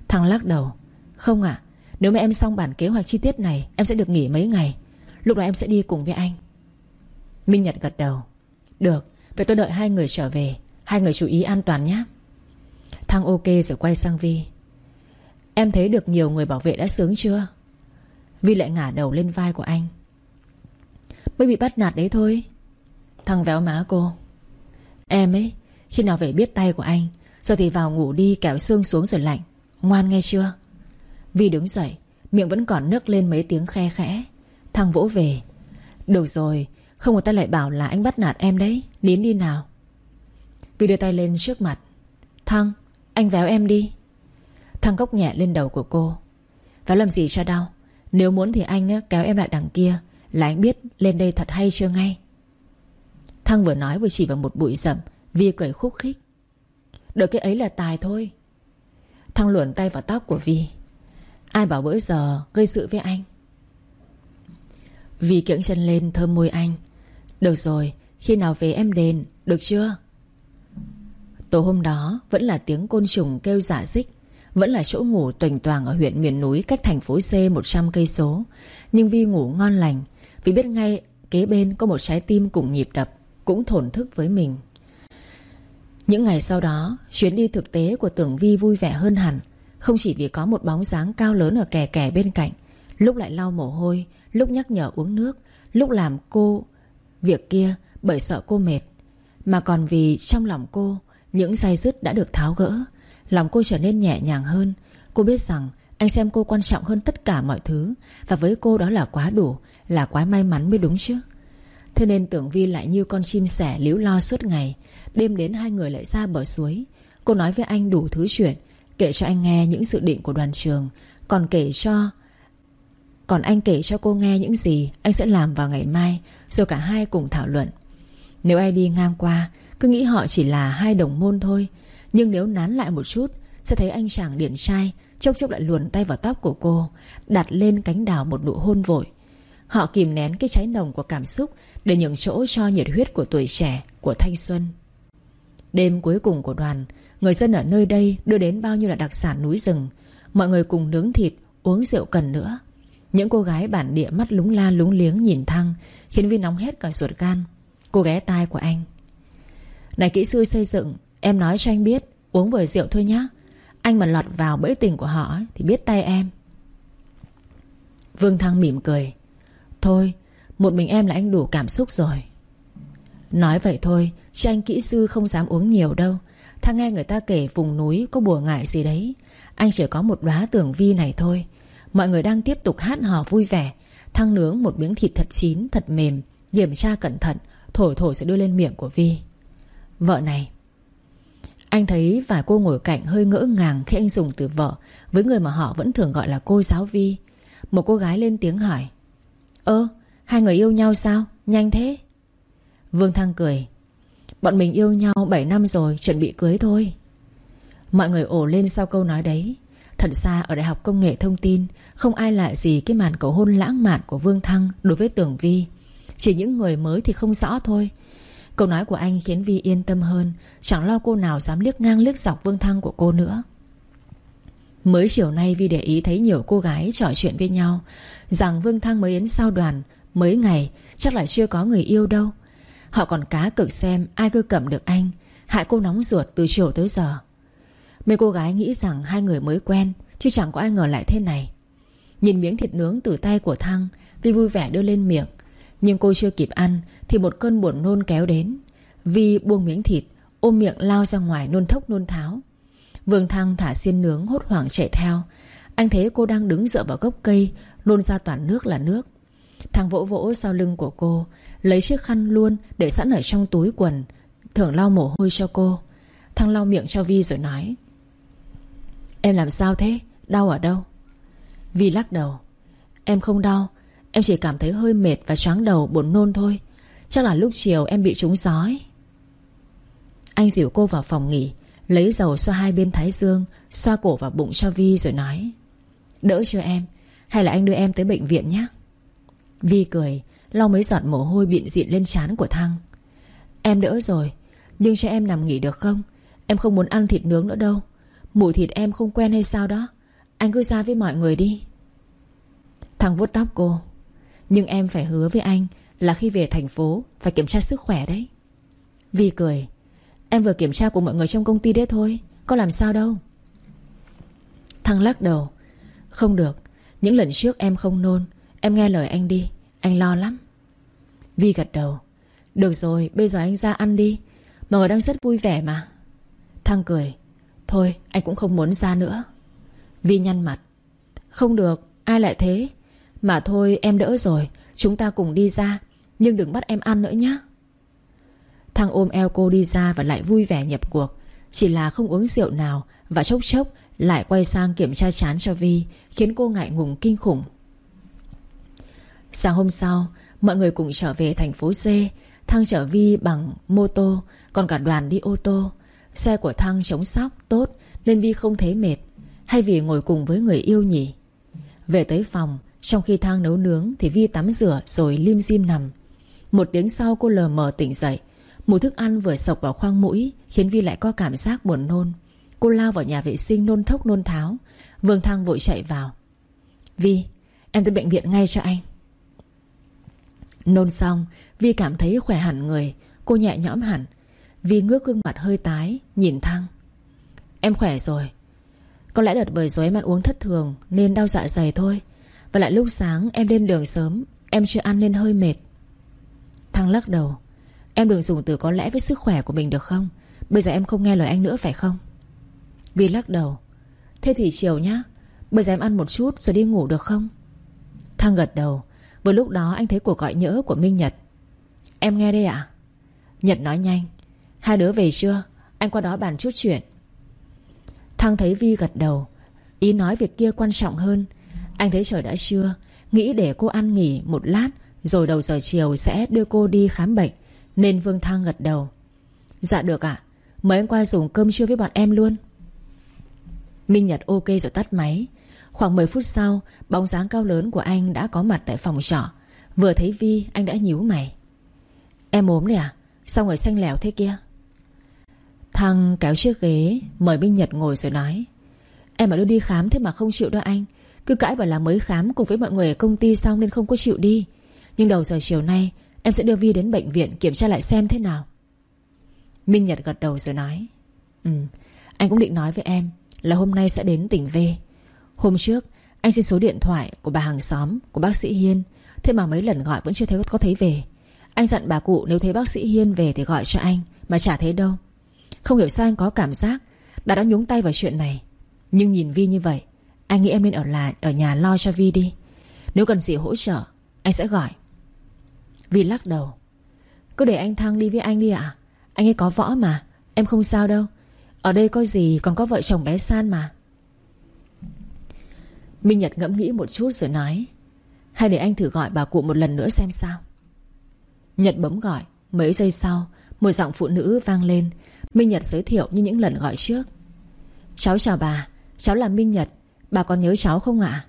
Thằng lắc đầu. Không ạ. Nếu mà em xong bản kế hoạch chi tiết này, Em sẽ được nghỉ mấy ngày. Lúc đó em sẽ đi cùng với anh. Minh Nhật gật đầu. Được, Vậy tôi đợi hai người trở về. Hai người chú ý an toàn nhé. Thăng ok rồi quay sang Vi. Em thấy được nhiều người bảo vệ đã sướng chưa? Vi lại ngả đầu lên vai của anh. Mới bị bắt nạt đấy thôi. Thằng véo má cô. Em ấy khi nào về biết tay của anh, Giờ thì vào ngủ đi kéo xương xuống rồi lạnh. Ngoan nghe chưa? Vi đứng dậy, Miệng vẫn còn nước lên mấy tiếng khe khẽ. Thăng vỗ về. Được rồi, Không người ta lại bảo là anh bắt nạt em đấy. Nín đi nào. Vi đưa tay lên trước mặt. Thăng Anh véo em đi. Thăng cốc nhẹ lên đầu của cô. Véo làm gì cho đau? Nếu muốn thì anh kéo em lại đằng kia, Là anh biết lên đây thật hay chưa ngay. Thăng vừa nói vừa chỉ vào một bụi rậm Vi cười khúc khích. Đợi cái ấy là tài thôi. Thăng luồn tay vào tóc của Vi Ai bảo bữa giờ gây sự với anh? Vi kiễng chân lên thơm môi anh. Được rồi, Khi nào về em đền, Được chưa? Tối hôm đó, Vẫn là tiếng côn trùng kêu dạ giả dích Vẫn là chỗ ngủ toành toàn ở huyện miền núi Cách thành phố C 100 cây số. Nhưng Vi ngủ ngon lành, Vì biết ngay kế bên có một trái tim cùng nhịp đập, Cũng thổn thức với mình. Những ngày sau đó, Chuyến đi thực tế của tưởng Vi vui vẻ hơn hẳn. Không chỉ vì có một bóng dáng cao lớn ở kè kè bên cạnh, Lúc lại lau mồ hôi, Lúc nhắc nhở uống nước, Lúc làm cô Việc kia bởi sợ cô mệt, Mà còn vì trong lòng cô, Những say dứt đã được tháo gỡ, Lòng cô trở nên nhẹ nhàng hơn. Cô biết rằng anh xem cô quan trọng hơn tất cả mọi thứ, Và với cô đó là quá đủ, Là quá may mắn mới đúng chứ. Thế nên tưởng Vi lại như con chim sẻ líu lo suốt ngày. Đêm đến hai người lại ra bờ suối. Cô nói với anh đủ thứ chuyện, Kể cho anh nghe những dự định của đoàn trường. Còn kể cho, còn anh kể cho cô nghe những gì Anh sẽ làm vào ngày mai, Rồi cả hai cùng thảo luận. Nếu ai đi ngang qua, Cứ nghĩ họ chỉ là hai đồng môn thôi. Nhưng nếu nán lại một chút, Sẽ thấy anh chàng điển trai, Chốc chốc lại luồn tay vào tóc của cô, Đặt lên cánh đào một nụ hôn vội. Họ kìm nén cái cháy nồng của cảm xúc để nhường chỗ cho nhiệt huyết của tuổi trẻ, Của thanh xuân. Đêm cuối cùng của đoàn, Người dân ở nơi đây đưa đến bao nhiêu là đặc sản núi rừng. Mọi người cùng nướng thịt, Uống rượu cần nữa. Những cô gái bản địa mắt lúng la lúng liếng nhìn Thăng Khiến Vi nóng hết cả ruột gan. Cô ghé tai của anh. Này kỹ sư xây dựng, Em nói cho anh biết, Uống vừa rượu thôi nhá. Anh mà lọt vào bẫy tình của họ Thì biết tay em. Vương Thăng mỉm cười. Thôi một mình em là anh đủ cảm xúc rồi. Nói vậy thôi Chứ anh kỹ sư không dám uống nhiều đâu. Thăng nghe người ta kể vùng núi Có bùa ngại gì đấy. Anh chỉ có một đóa tưởng vi này thôi. Mọi người đang tiếp tục hát hò vui vẻ. Thăng nướng một miếng thịt thật chín, thật mềm Kiểm tra cẩn thận Thổi thổi sẽ đưa lên miệng của Vi. Vợ này. Anh thấy vài cô ngồi cạnh hơi ngỡ ngàng Khi anh dùng từ vợ Với người mà họ vẫn thường gọi là cô giáo Vi. Một cô gái lên tiếng hỏi. Ơ hai người yêu nhau sao? Nhanh thế. Vương Thăng cười. Bọn mình yêu nhau 7 năm rồi, Chuẩn bị cưới thôi. Mọi người ổ lên sau câu nói đấy. Thật ra ở Đại học Công nghệ Thông tin, Không ai lạ gì cái màn cầu hôn lãng mạn của Vương Thăng đối với Tưởng Vi. Chỉ những người mới thì không rõ thôi. Câu nói của anh khiến Vi yên tâm hơn. Chẳng lo cô nào dám liếc ngang liếc dọc Vương Thăng của cô nữa. Mới chiều nay Vi để ý thấy nhiều cô gái trò chuyện với nhau. Rằng Vương Thăng mới yến sau đoàn Mấy ngày, chắc là chưa có người yêu đâu. Họ còn cá cực xem ai cứ cầm được anh. Hại cô nóng ruột từ chiều tới giờ. Mấy cô gái nghĩ rằng hai người mới quen, Chứ chẳng có ai ngờ lại thế này. Nhìn miếng thịt nướng từ tay của Thăng, Vi vui vẻ đưa lên miệng. Nhưng cô chưa kịp ăn, Thì một cơn buồn nôn kéo đến. Vi buông miếng thịt, Ôm miệng lao ra ngoài nôn thốc nôn tháo. Vương Thăng thả xiên nướng hốt hoảng chạy theo. Anh thấy cô đang đứng dựa vào gốc cây, Nôn ra toàn nước là nước. Thằng vỗ vỗ sau lưng của cô, Lấy chiếc khăn luôn để sẵn ở trong túi quần, Thưởng lau mồ hôi cho cô. Thằng lau miệng cho Vi rồi nói, Em làm sao thế? Đau ở đâu? Vi lắc đầu, Em không đau, Em chỉ cảm thấy hơi mệt và choáng đầu, buồn nôn thôi. Chắc là lúc chiều em bị trúng gió Anh dìu cô vào phòng nghỉ, Lấy dầu xoa hai bên thái dương, Xoa cổ và bụng cho Vi rồi nói, Đỡ chưa em? Hay là anh đưa em tới bệnh viện nhé Vi cười, Lau mấy giọt mồ hôi bịn dịn lên trán của Thăng. Em đỡ rồi, Nhưng cho em nằm nghỉ được không? Em không muốn ăn thịt nướng nữa đâu. Mùi thịt em không quen hay sao đó? Anh cứ ra với mọi người đi. Thằng vuốt tóc cô. Nhưng em phải hứa với anh Là khi về thành phố, Phải kiểm tra sức khỏe đấy. Vi cười. Em vừa kiểm tra của mọi người trong công ty đấy thôi, Có làm sao đâu. Thăng lắc đầu. Không được, Những lần trước em không nôn, Em nghe lời anh đi. Anh lo lắm. Vi gật đầu. Được rồi, bây giờ anh ra ăn đi. Mọi người đang rất vui vẻ mà. Thăng cười. Thôi, anh cũng không muốn ra nữa. Vi nhăn mặt. Không được, ai lại thế? Mà thôi, em đỡ rồi. Chúng ta cùng đi ra. Nhưng đừng bắt em ăn nữa nhé Thăng ôm eo cô đi ra và lại vui vẻ nhập cuộc. Chỉ là không uống rượu nào Và chốc chốc lại quay sang kiểm tra chán cho Vi, Khiến cô ngại ngùng kinh khủng. Sáng hôm sau, Mọi người cùng trở về thành phố C. Thăng chở Vi bằng mô tô, Còn cả đoàn đi ô tô. Xe của Thăng chống sóc, tốt, Nên Vi không thấy mệt, Hay vì ngồi cùng với người yêu nhỉ? Về tới phòng, Trong khi Thăng nấu nướng Thì Vi tắm rửa rồi lim dim nằm. Một tiếng sau cô lờ mờ tỉnh dậy. Mùi thức ăn vừa sộc vào khoang mũi, Khiến Vi lại có cảm giác buồn nôn. Cô lao vào nhà vệ sinh nôn thốc nôn tháo. Vương Thăng vội chạy vào. Vi, Em tới bệnh viện ngay cho anh. Nôn xong, Vi cảm thấy khỏe hẳn người, Cô nhẹ nhõm hẳn. Vi ngước gương mặt hơi tái, Nhìn Thăng. Em khỏe rồi. Có lẽ đợt bởi rồi em ăn uống thất thường Nên đau dạ dày thôi. Và lại lúc sáng em lên đường sớm, Em chưa ăn nên hơi mệt. Thăng lắc đầu. Em đừng dùng từ có lẽ với sức khỏe của mình được không? Bây giờ em không nghe lời anh nữa phải không? Vi lắc đầu. Thế thì chiều nhá. Bây giờ em ăn một chút rồi đi ngủ được không? Thăng gật đầu. Vừa lúc đó anh thấy cuộc gọi nhỡ của Minh Nhật. Em nghe đây ạ. Nhật nói nhanh. Hai đứa về chưa? Anh qua đó bàn chút chuyện. Thăng thấy Vi gật đầu. Ý nói việc kia quan trọng hơn. Anh thấy trời đã trưa. Nghĩ để cô ăn nghỉ một lát, Rồi đầu giờ chiều sẽ đưa cô đi khám bệnh. Nên Vương Thăng gật đầu. Dạ được ạ. Mời anh qua dùng cơm trưa với bọn em luôn. Minh Nhật ok rồi tắt máy. Khoảng 10 phút sau, Bóng dáng cao lớn của anh đã có mặt tại phòng trọ. Vừa thấy Vi, anh đã nhíu mày. Em ốm đấy à? Sao người xanh lẻo thế kia? Thằng kéo chiếc ghế, Mời Minh Nhật ngồi rồi nói. Em mà đưa đi khám thế mà không chịu đâu anh. Cứ cãi bảo là mới khám cùng với mọi người ở công ty xong Nên không có chịu đi. Nhưng đầu giờ chiều nay, Em sẽ đưa Vi đến bệnh viện kiểm tra lại xem thế nào. Minh Nhật gật đầu rồi nói. Ừ Anh cũng định nói với em Là hôm nay sẽ đến tỉnh V. Hôm trước, anh xin số điện thoại của bà hàng xóm Của bác sĩ Hiên. Thế mà mấy lần gọi vẫn chưa thấy có thấy về. Anh dặn bà cụ nếu thấy bác sĩ Hiên về Thì gọi cho anh, Mà chả thấy đâu. Không hiểu sao anh có cảm giác Đã đã nhúng tay vào chuyện này. Nhưng nhìn Vi như vậy, Anh nghĩ em nên ở lại, ở nhà lo cho Vi đi. Nếu cần gì hỗ trợ, Anh sẽ gọi. Vi lắc đầu. Cứ để anh Thăng đi với anh đi ạ. Anh ấy có võ mà, Em không sao đâu. Ở đây có gì còn có vợ chồng bé San mà. Minh Nhật ngẫm nghĩ một chút rồi nói, Hay để anh thử gọi bà cụ một lần nữa xem sao. Nhật bấm gọi, Mấy giây sau, Một giọng phụ nữ vang lên. Minh Nhật giới thiệu như những lần gọi trước. Cháu chào bà, Cháu là Minh Nhật, Bà còn nhớ cháu không ạ?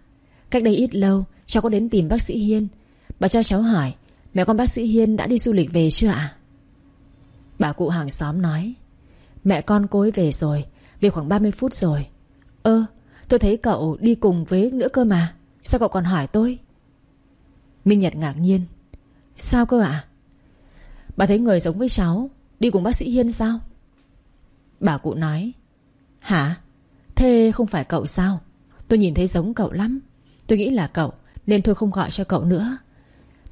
Cách đây ít lâu, Cháu có đến tìm bác sĩ Hiên. Bà cho cháu hỏi, Mẹ con bác sĩ Hiên đã đi du lịch về chưa ạ? Bà cụ hàng xóm nói, Mẹ con cô ấy về rồi, Về khoảng 30 phút rồi. Ơ Tôi thấy cậu đi cùng với nữa cơ mà. Sao cậu còn hỏi tôi? Minh Nhật ngạc nhiên. Sao cơ ạ? Bà thấy người giống với cháu, Đi cùng bác sĩ Hiên sao? Bà cụ nói. Hả? Thế không phải cậu sao? Tôi nhìn thấy giống cậu lắm. Tôi nghĩ là cậu, Nên tôi không gọi cho cậu nữa.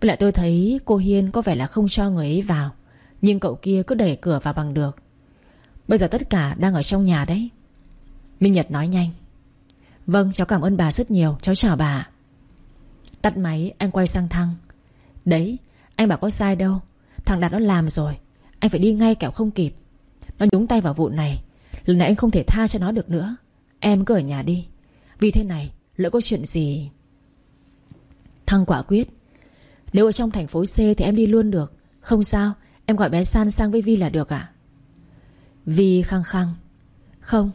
Với lại tôi thấy cô Hiên có vẻ là không cho người ấy vào, Nhưng cậu kia cứ đẩy cửa vào bằng được. Bây giờ tất cả đang ở trong nhà đấy. Minh Nhật nói nhanh. Vâng cháu cảm ơn bà rất nhiều. Cháu chào bà. Tắt máy, anh quay sang Thăng. Đấy, anh bảo có sai đâu. Thằng Đạt nó làm rồi. Anh phải đi ngay kẻo không kịp. Nó nhúng tay vào vụ này. Lần này anh không thể tha cho nó được nữa. Em cứ ở nhà đi. Vì thế này, lỡ có chuyện gì, Thăng quả quyết. Nếu ở trong thành phố C thì em đi luôn được. Không sao, Em gọi bé San sang với Vi là được ạ. Vi khăng khăng. Không.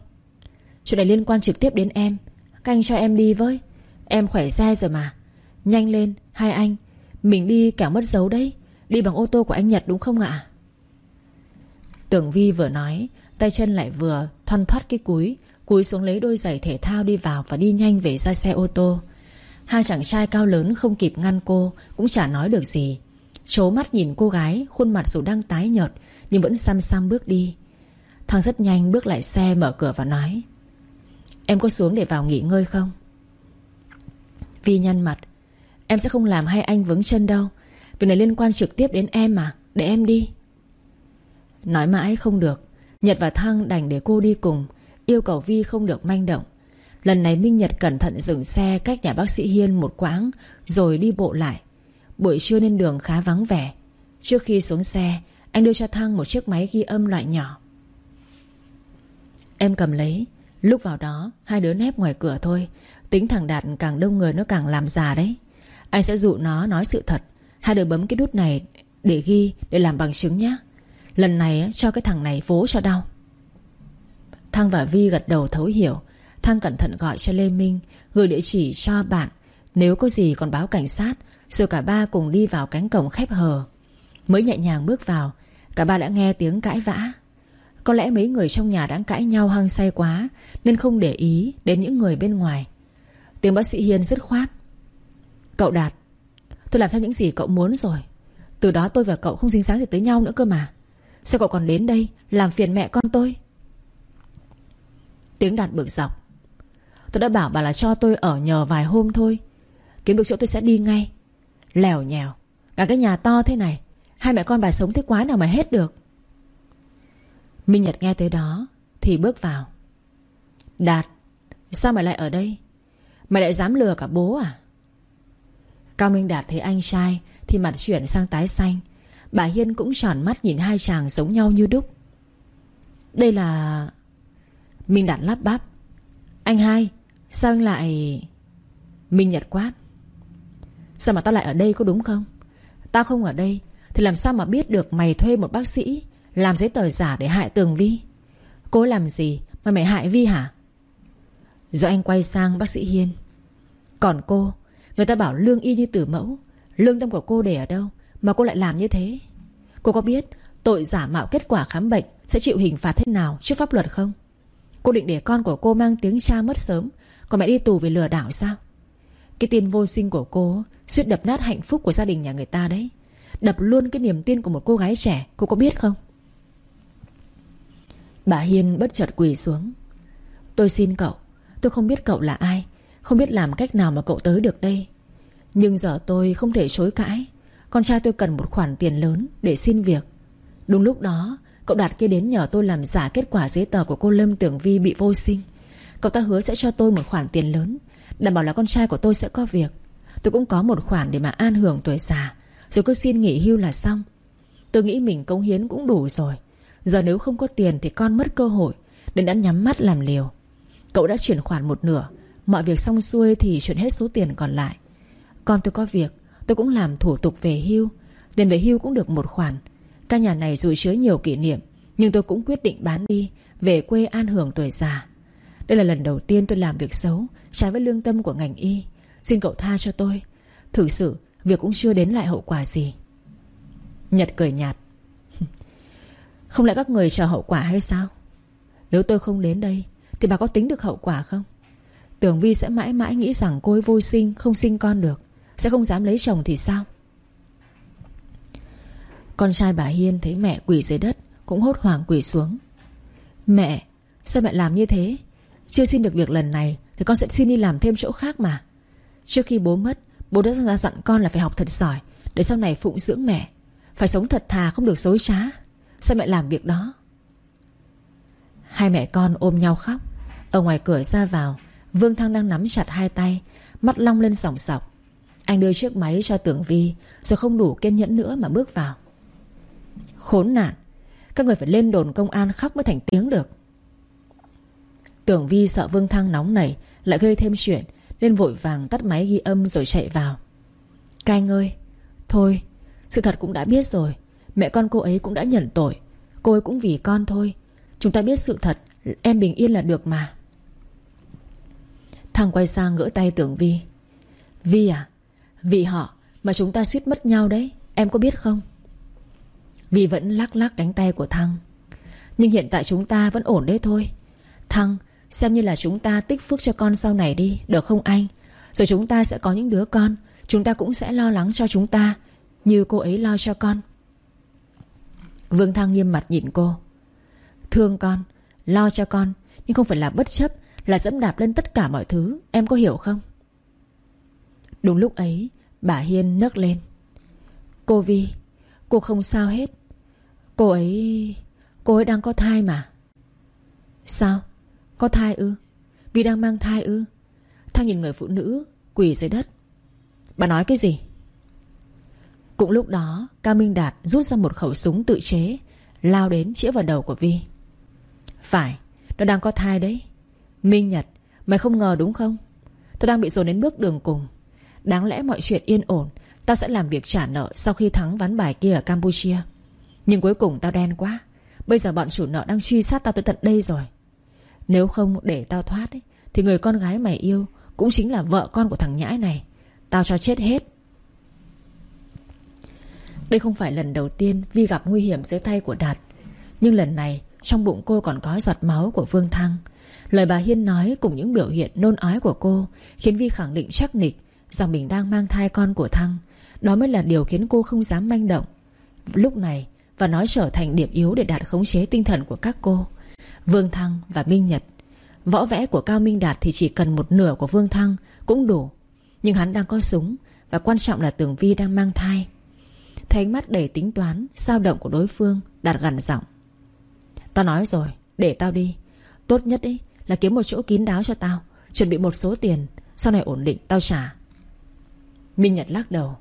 Chuyện này liên quan trực tiếp đến em. Canh cho em đi với. Em khỏe xe rồi mà. Nhanh lên, hai anh. Mình đi kẻo mất dấu đấy. Đi bằng ô tô của anh Nhật đúng không ạ? Tưởng Vi vừa nói, Tay chân lại vừa thoăn thoát cái cúi Cúi xuống lấy đôi giày thể thao đi vào Và đi nhanh về ra xe ô tô. Hai chàng trai cao lớn không kịp ngăn cô, Cũng chả nói được gì. Chố mắt nhìn cô gái, Khuôn mặt dù đang tái nhợt, Nhưng vẫn xăm xăm bước đi. Thằng rất nhanh bước lại xe mở cửa và nói Em có xuống để vào nghỉ ngơi không? Vi nhăn mặt. Em sẽ không làm hai anh vướng chân đâu. Việc này liên quan trực tiếp đến em mà. Để em đi. Nói mãi không được. Nhật và Thăng đành để cô đi cùng. Yêu cầu Vi không được manh động. Lần này Minh Nhật cẩn thận dừng xe Cách nhà bác sĩ Hiên một quãng, Rồi đi bộ lại. Buổi trưa nên đường khá vắng vẻ. Trước khi xuống xe, Anh đưa cho Thăng một chiếc máy ghi âm loại nhỏ. Em cầm lấy. Lúc vào đó, Hai đứa nép ngoài cửa thôi. Tính thằng Đạt càng đông người nó càng làm già đấy. Anh sẽ dụ nó nói sự thật. Hai đứa bấm cái nút này Để ghi, Để làm bằng chứng nhé Lần này cho cái thằng này vố cho đau. Thăng và Vi gật đầu thấu hiểu. Thăng cẩn thận gọi cho Lê Minh, Gửi địa chỉ cho bạn. Nếu có gì còn báo cảnh sát, Rồi cả ba cùng đi vào cánh cổng khép hờ. Mới nhẹ nhàng bước vào, Cả ba đã nghe tiếng cãi vã. Có lẽ mấy người trong nhà đang cãi nhau hăng say quá, Nên không để ý đến những người bên ngoài. Tiếng bác sĩ Hiên dứt khoát. Cậu Đạt, Tôi làm theo những gì cậu muốn rồi. Từ đó tôi và cậu không dính dáng gì tới nhau nữa cơ mà. Sao cậu còn đến đây Làm phiền mẹ con tôi? Tiếng Đạt bực dọc. Tôi đã bảo bà là cho tôi ở nhờ vài hôm thôi. Kiếm được chỗ tôi sẽ đi ngay. Lèo nhèo, Cả cái nhà to thế này. Hai mẹ con bà sống thế quá nào mà hết được. Minh Nhật nghe tới đó Thì bước vào. Đạt, Sao mày lại ở đây? Mày lại dám lừa cả bố à? Cao Minh Đạt thấy anh trai Thì mặt chuyển sang tái xanh. Bà Hiên cũng tròn mắt nhìn hai chàng giống nhau như đúc. Đây là... Minh Đạt lắp bắp. Anh hai, Sao anh lại... Minh Nhật quát? Sao mà tao lại ở đây có đúng không? Tao không ở đây Thì làm sao mà biết được mày thuê một bác sĩ làm giấy tờ giả để hại Tường Vi. Cô làm gì mà mày hại Vi hả? Rồi anh quay sang bác sĩ Hiên. Còn cô, Người ta bảo lương y như tử mẫu. Lương tâm của cô để ở đâu Mà cô lại làm như thế? Cô có biết tội giả mạo kết quả khám bệnh Sẽ chịu hình phạt thế nào trước pháp luật không? Cô định để con của cô mang tiếng cha mất sớm, Còn mẹ đi tù vì lừa đảo sao? Cái tin vô sinh của cô Suýt đập nát hạnh phúc của gia đình nhà người ta đấy. Đập luôn cái niềm tin của một cô gái trẻ, Cô có biết không? Bà Hiên bất chợt quỳ xuống. Tôi xin cậu, Tôi không biết cậu là ai, Không biết làm cách nào mà cậu tới được đây. Nhưng giờ tôi không thể chối cãi. Con trai tôi cần một khoản tiền lớn Để xin việc. Đúng lúc đó, Cậu Đạt kia đến nhờ tôi làm giả kết quả giấy tờ của cô Lâm Tưởng Vi bị vô sinh. Cậu ta hứa sẽ cho tôi một khoản tiền lớn, Đảm bảo là con trai của tôi sẽ có việc. Tôi cũng có một khoản để mà an hưởng tuổi già, Rồi cứ xin nghỉ hưu là xong. Tôi nghĩ mình công hiến cũng đủ rồi. Giờ nếu không có tiền thì con mất cơ hội, Nên đã nhắm mắt làm liều. Cậu đã chuyển khoản một nửa, Mọi việc xong xuôi thì chuyển hết số tiền còn lại. Con tôi có việc, Tôi cũng làm thủ tục về hưu, Tiền về hưu cũng được một khoản. Căn nhà này dù chứa nhiều kỷ niệm, Nhưng tôi cũng quyết định bán đi, Về quê an hưởng tuổi già. Đây là lần đầu tiên tôi làm việc xấu, Trái với lương tâm của ngành y. Xin cậu tha cho tôi. Thử sự, việc cũng chưa đến lại hậu quả gì. Nhật cười nhạt. Không lẽ các người chờ hậu quả hay sao? Nếu tôi không đến đây, Thì bà có tính được hậu quả không? Tưởng Vi sẽ mãi mãi nghĩ rằng cô ấy vô sinh, Không sinh con được. Sẽ không dám lấy chồng thì sao? Con trai bà Hiên thấy mẹ quỳ dưới đất, Cũng hốt hoảng quỳ xuống. Mẹ, Sao mẹ làm như thế? Chưa xin được việc lần này, Thì con sẽ xin đi làm thêm chỗ khác mà. Trước khi bố mất, Bố đã ra dặn con là phải học thật giỏi, Để sau này phụng dưỡng mẹ. Phải sống thật thà, không được dối trá. Sao mẹ làm việc đó? Hai mẹ con ôm nhau khóc. Ở ngoài cửa ra vào, Vương Thăng đang nắm chặt hai tay, Mắt long lên sòng sọc. Anh đưa chiếc máy cho Tưởng Vi, Rồi không đủ kiên nhẫn nữa mà bước vào. Khốn nạn, Các người phải lên đồn công an khóc mới thành tiếng được. Tưởng Vi sợ Vương Thăng nóng nảy, Lại gây thêm chuyện, Nên vội vàng tắt máy ghi âm rồi chạy vào. Canh ơi, Thôi, Sự thật cũng đã biết rồi. Mẹ con cô ấy cũng đã nhận tội. Cô ấy cũng vì con thôi. Chúng ta biết sự thật, Em bình yên là được mà. Thằng quay sang ngỡ tay tưởng Vi. Vi à Vì họ mà chúng ta suýt mất nhau đấy, Em có biết không? Vi vẫn lắc lắc cánh tay của Thăng. Nhưng hiện tại chúng ta vẫn ổn đấy thôi. Thăng, Xem như là chúng ta tích phước cho con sau này đi, Được không anh? Rồi chúng ta sẽ có những đứa con, Chúng ta cũng sẽ lo lắng cho chúng ta, Như cô ấy lo cho con. Vương Thăng nghiêm mặt nhìn cô Thương con, Lo cho con, Nhưng không phải là bất chấp, Là dẫm đạp lên tất cả mọi thứ Em có hiểu không Đúng lúc ấy, Bà Hiên nấc lên Cô Vi, Cô không sao hết Cô ấy... Cô ấy đang có thai mà Sao? Có thai ư? Vì đang mang thai ư? Thang nhìn người phụ nữ Quỳ dưới đất Bà nói cái gì? Cũng lúc đó Cao Minh Đạt rút ra một khẩu súng tự chế Lao đến chĩa vào đầu của Vi. Phải Nó đang có thai đấy. Minh Nhật Mày không ngờ đúng không? Tao đang bị dồn đến bước đường cùng. Đáng lẽ mọi chuyện yên ổn Tao sẽ làm việc trả nợ Sau khi thắng ván bài kia ở Campuchia. Nhưng cuối cùng tao đen quá. Bây giờ bọn chủ nợ đang truy sát tao tới tận đây rồi. Nếu không để tao thoát ấy, Thì người con gái mày yêu Cũng chính là vợ con của thằng nhãi này. Tao cho chết hết. Đây không phải lần đầu tiên Vi gặp nguy hiểm dưới tay của Đạt. Nhưng lần này, Trong bụng cô còn có giọt máu của Vương Thăng. Lời bà Hiên nói cùng những biểu hiện nôn ói của cô Khiến Vi khẳng định chắc nịch Rằng mình đang mang thai con của Thăng. Đó mới là điều khiến cô không dám manh động. Lúc này, Và nói trở thành điểm yếu để đạt khống chế tinh thần của các cô. Vương Thăng và Minh Nhật. Võ vẽ của Cao Minh Đạt thì chỉ cần một nửa của Vương Thăng Cũng đủ. Nhưng hắn đang có súng Và quan trọng là Tường Vi đang mang thai. Thấy ánh mắt đầy tính toán, sao động của đối phương Đạt gần giọng. Tao nói rồi, để tao đi. Tốt nhất ấy là kiếm một chỗ kín đáo cho tao, Chuẩn bị một số tiền, Sau này ổn định tao trả. Minh Nhật lắc đầu.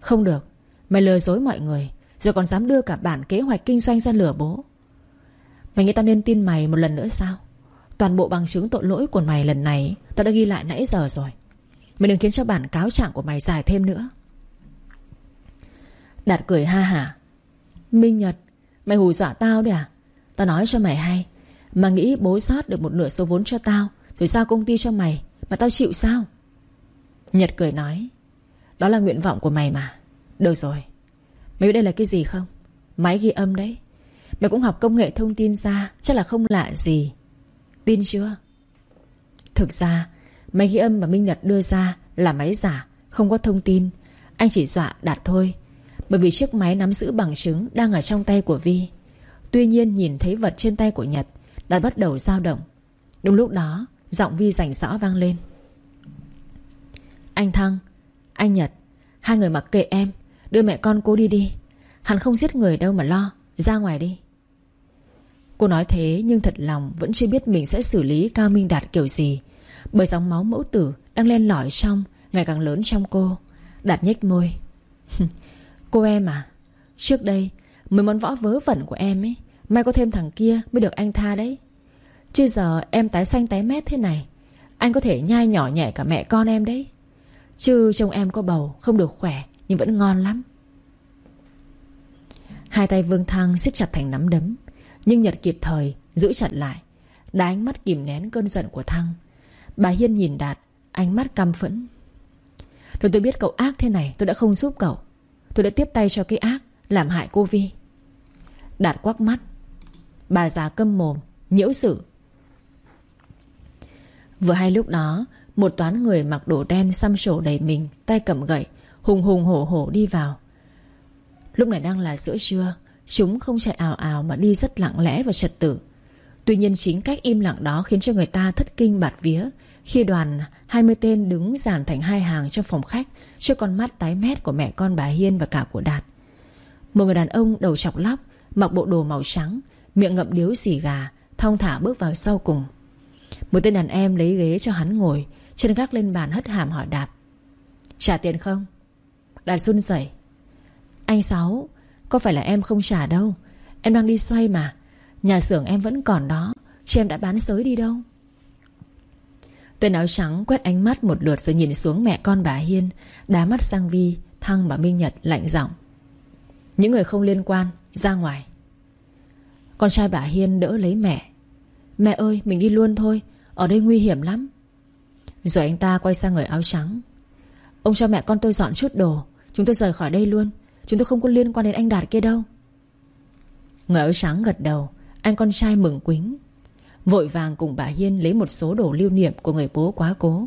Không được, Mày lừa dối mọi người Rồi còn dám đưa cả bản kế hoạch kinh doanh ra lửa bố. Mày nghĩ tao nên tin mày một lần nữa sao? Toàn bộ bằng chứng tội lỗi của mày lần này, Tao đã ghi lại nãy giờ rồi. Mày đừng khiến cho bản cáo trạng của mày dài thêm nữa. Đạt cười ha hả. Minh Nhật, Mày hù dọa tao đấy à? Tao nói cho mày hay, Mà nghĩ bố sót được một nửa số vốn cho tao, Rồi sao công ty cho mày, Mà tao chịu sao? Nhật cười nói, Đó là nguyện vọng của mày mà. Được rồi. Mày biết đây là cái gì không? Máy ghi âm đấy. Mày cũng học công nghệ thông tin ra, Chắc là không lạ gì. Tin chưa? Thực ra, Máy ghi âm mà Minh Nhật đưa ra là máy giả, Không có thông tin. Anh chỉ dọa Đạt thôi. Bởi vì chiếc máy nắm giữ bằng chứng Đang ở trong tay của Vi. Tuy nhiên, nhìn thấy vật trên tay của Nhật, đã bắt đầu dao động. Đúng lúc đó, Giọng Vi rành rõ vang lên. Anh Thăng, Anh Nhật, Hai người mặc kệ em, Đưa mẹ con cô đi đi. Hắn không giết người đâu mà lo, Ra ngoài đi. Cô nói thế nhưng thật lòng Vẫn chưa biết mình sẽ xử lý Cao Minh Đạt kiểu gì, Bởi dòng máu mẫu tử Đang len lỏi trong, Ngày càng lớn trong cô. Đạt nhếch môi. Cô em à Trước đây Mấy món võ vớ vẩn của em ấy, Mai có thêm thằng kia mới được anh tha đấy. Chứ giờ em tái xanh tái mét thế này, Anh có thể nhai nhỏ nhẹ cả mẹ con em đấy. Chứ trông em có bầu, Không được khỏe, Nhưng vẫn ngon lắm. Hai tay Vương Thăng siết chặt thành nắm đấm, Nhưng Nhật kịp thời Giữ chặt lại, Đã ánh mắt kìm nén cơn giận của Thăng. Bà Hiên nhìn Đạt, Ánh mắt căm phẫn. Rồi tôi biết cậu ác thế này, Tôi đã không giúp cậu. Tôi đã tiếp tay cho cái ác, Làm hại cô Vi. Đạt quắc mắt. Bà già câm mồm, Nhiễu sự. Vừa hay lúc đó, Một toán người mặc đồ đen xăm trổ đầy mình, Tay cầm gậy, Hùng hùng hổ hổ đi vào. Lúc này đang là giữa trưa, Chúng không chạy ảo ảo mà đi rất lặng lẽ và trật tự. Tuy nhiên chính cách im lặng đó Khiến cho người ta thất kinh bạt vía khi đoàn 20 tên đứng dàn thành hai hàng trong phòng khách, Trước con mắt tái mét của mẹ con bà Hiên và cả của Đạt. Một người đàn ông đầu chọc lóc, Mặc bộ đồ màu trắng, Miệng ngậm điếu xì gà, Thong thả bước vào sau cùng. Một tên đàn em lấy ghế cho hắn ngồi, Chân gác lên bàn hất hàm hỏi Đạt. Trả tiền không? Đạt run rẩy. Anh Sáu, Có phải là em không trả đâu? Em đang đi xoay mà. Nhà xưởng em vẫn còn đó. Chứ em đã bán sới đi đâu? Tên áo trắng quét ánh mắt một lượt Rồi nhìn xuống mẹ con bà Hiên. Đá mắt sang Vi, Thăng và Minh Nhật, lạnh giọng. Những người không liên quan, ra ngoài. Con trai bà Hiên đỡ lấy mẹ. Mẹ ơi, mình đi luôn thôi, Ở đây nguy hiểm lắm. Rồi anh ta quay sang người áo trắng. Ông cho mẹ con tôi dọn chút đồ, Chúng tôi rời khỏi đây luôn. Chúng tôi không có liên quan đến anh Đạt kia đâu. Người áo trắng gật đầu, Anh con trai mừng quính. Vội vàng cùng bà Hiên lấy một số đồ lưu niệm Của người bố quá cố.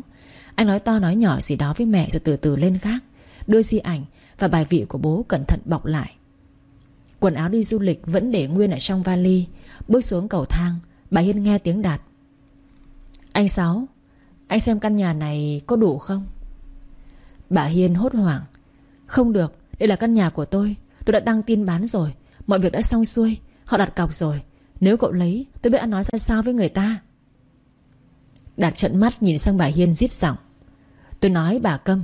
Anh nói to nói nhỏ gì đó với mẹ Rồi từ từ lên khác Đưa di ảnh Và bài vị của bố cẩn thận bọc lại. Quần áo đi du lịch vẫn để nguyên ở trong vali. Bước xuống cầu thang, Bà Hiên nghe tiếng Đạt Anh Sáu, Anh xem căn nhà này có đủ không? Bà Hiên hốt hoảng. Không được, Đây là căn nhà của tôi. Tôi đã đăng tin bán rồi. Mọi việc đã xong xuôi. Họ đặt cọc rồi. Nếu cậu lấy, tôi biết ăn nói ra sao với người ta. Đạt trận mắt nhìn sang bà Hiên giết giọng. Tôi nói bà câm.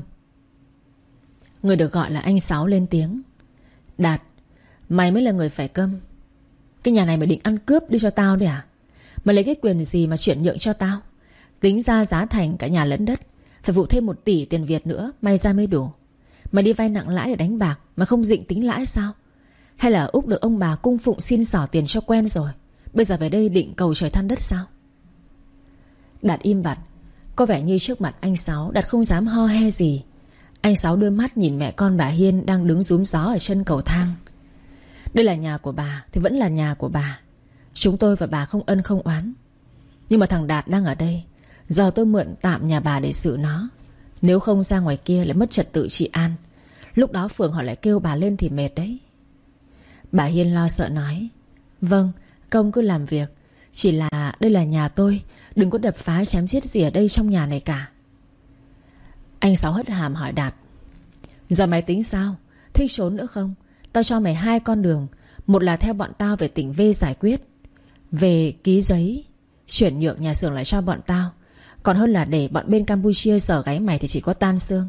Người được gọi là anh Sáu lên tiếng. Đạt, Mày mới là người phải câm. Cái nhà này mày định ăn cướp đi cho tao đấy à? Mày lấy cái quyền gì mà chuyển nhượng cho tao? Tính ra giá thành cả nhà lẫn đất, Phải vụ thêm một tỷ tiền Việt nữa, May ra mới đủ. Mày đi vay nặng lãi để đánh bạc Mà không định tính lãi sao? Hay là Úc được ông bà cung phụng xin xỏ tiền cho quen rồi? Bây giờ về đây định cầu trời than đất sao? Đạt im bặt. Có vẻ như trước mặt anh Sáu, Đạt không dám ho he gì. Anh Sáu đưa mắt nhìn mẹ con bà Hiên Đang đứng rúm gió ở chân cầu thang. Đây là nhà của bà Thì vẫn là nhà của bà. Chúng tôi và bà không ân không oán. Nhưng mà thằng Đạt đang ở đây. Giờ tôi mượn tạm nhà bà để xử nó. Nếu không ra ngoài kia lại mất trật tự chị an. Lúc đó phường họ lại kêu bà lên thì mệt đấy. Bà Hiên lo sợ nói. Vâng Công cứ làm việc. Chỉ là đây là nhà tôi, Đừng có đập phá chém giết gì ở đây trong nhà này cả. Anh Sáu hất hàm hỏi Đạt. Giờ mày tính sao? Thích trốn nữa không? Tao cho mày hai con đường. Một là theo bọn tao về tỉnh V giải quyết. Về ký giấy, Chuyển nhượng nhà xưởng lại cho bọn tao. Còn hơn là để bọn bên Campuchia sở gáy mày Thì chỉ có tan xương.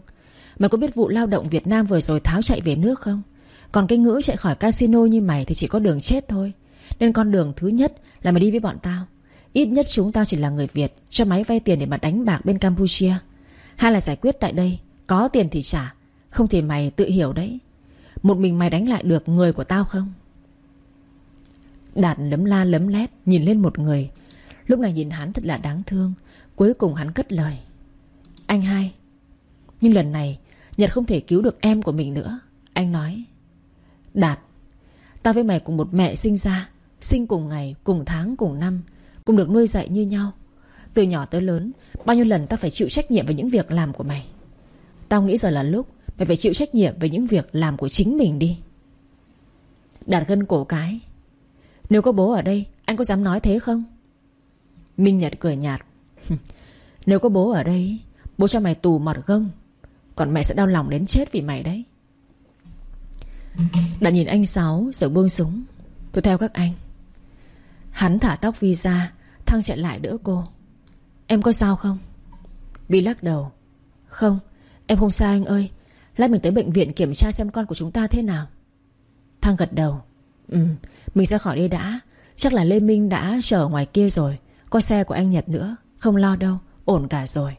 Mày có biết vụ lao động Việt Nam vừa rồi tháo chạy về nước không? Còn cái ngữ chạy khỏi casino như mày Thì chỉ có đường chết thôi. Nên con đường thứ nhất là mày đi với bọn tao. Ít nhất chúng tao chỉ là người Việt, Cho máy vay tiền để mà đánh bạc bên Campuchia. Hay là giải quyết tại đây, Có tiền thì trả, Không thì mày tự hiểu đấy. Một mình mày đánh lại được người của tao không? Đạt lấm la lấm lét Nhìn lên một người. Lúc này nhìn hắn thật là đáng thương. Cuối cùng hắn cất lời. Anh hai, Nhưng lần này, Nhật không thể cứu được em của mình nữa. Anh nói, Đạt, Tao với mày cùng một mẹ sinh ra. Sinh cùng ngày, cùng tháng, cùng năm cùng được nuôi dạy như nhau. Từ nhỏ tới lớn Bao nhiêu lần tao phải chịu trách nhiệm về những việc làm của mày? Tao nghĩ giờ là lúc Mày phải chịu trách nhiệm về những việc làm của chính mình đi. Đạt gân cổ cái Nếu có bố ở đây Anh có dám nói thế không? Minh Nhật cười nhạt Nếu có bố ở đây Bố cho mày tù mọt gông Còn mẹ sẽ đau lòng đến chết vì mày đấy. Đạt nhìn anh Sáu Rồi buông súng. Tôi theo các anh. Hắn thả tóc Vi ra, Thăng chạy lại đỡ cô. Em có sao không? Vi lắc đầu. Không, em không sao anh ơi. Lát mình tới bệnh viện kiểm tra xem con của chúng ta thế nào. Thăng gật đầu. Ừ mình sẽ khỏi đi đã. Chắc là Lê Minh đã chờ ngoài kia rồi. Có xe của anh Nhật nữa. Không lo đâu, ổn cả rồi.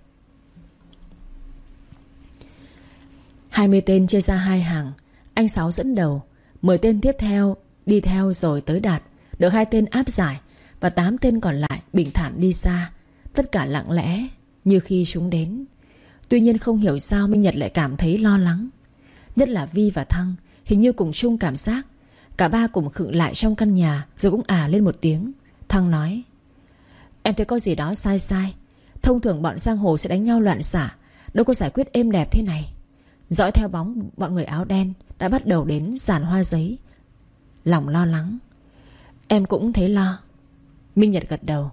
20 tên chia ra hai hàng. Anh Sáu dẫn đầu 10 tên tiếp theo, Đi theo rồi tới đạt. Được hai tên áp giải Và tám tên còn lại bình thản đi xa. Tất cả lặng lẽ Như khi chúng đến. Tuy nhiên không hiểu sao Minh Nhật lại cảm thấy lo lắng. Nhất là Vi và Thăng Hình như cùng chung cảm giác. Cả ba cùng khựng lại trong căn nhà Rồi cũng ả lên một tiếng. Thăng nói, Em thấy có gì đó sai sai. Thông thường bọn giang hồ sẽ đánh nhau loạn xả Đâu có giải quyết êm đẹp thế này. Dõi theo bóng bọn người áo đen Đã bắt đầu đến giàn hoa giấy, Lòng lo lắng. Em cũng thấy lo. Minh Nhật gật đầu.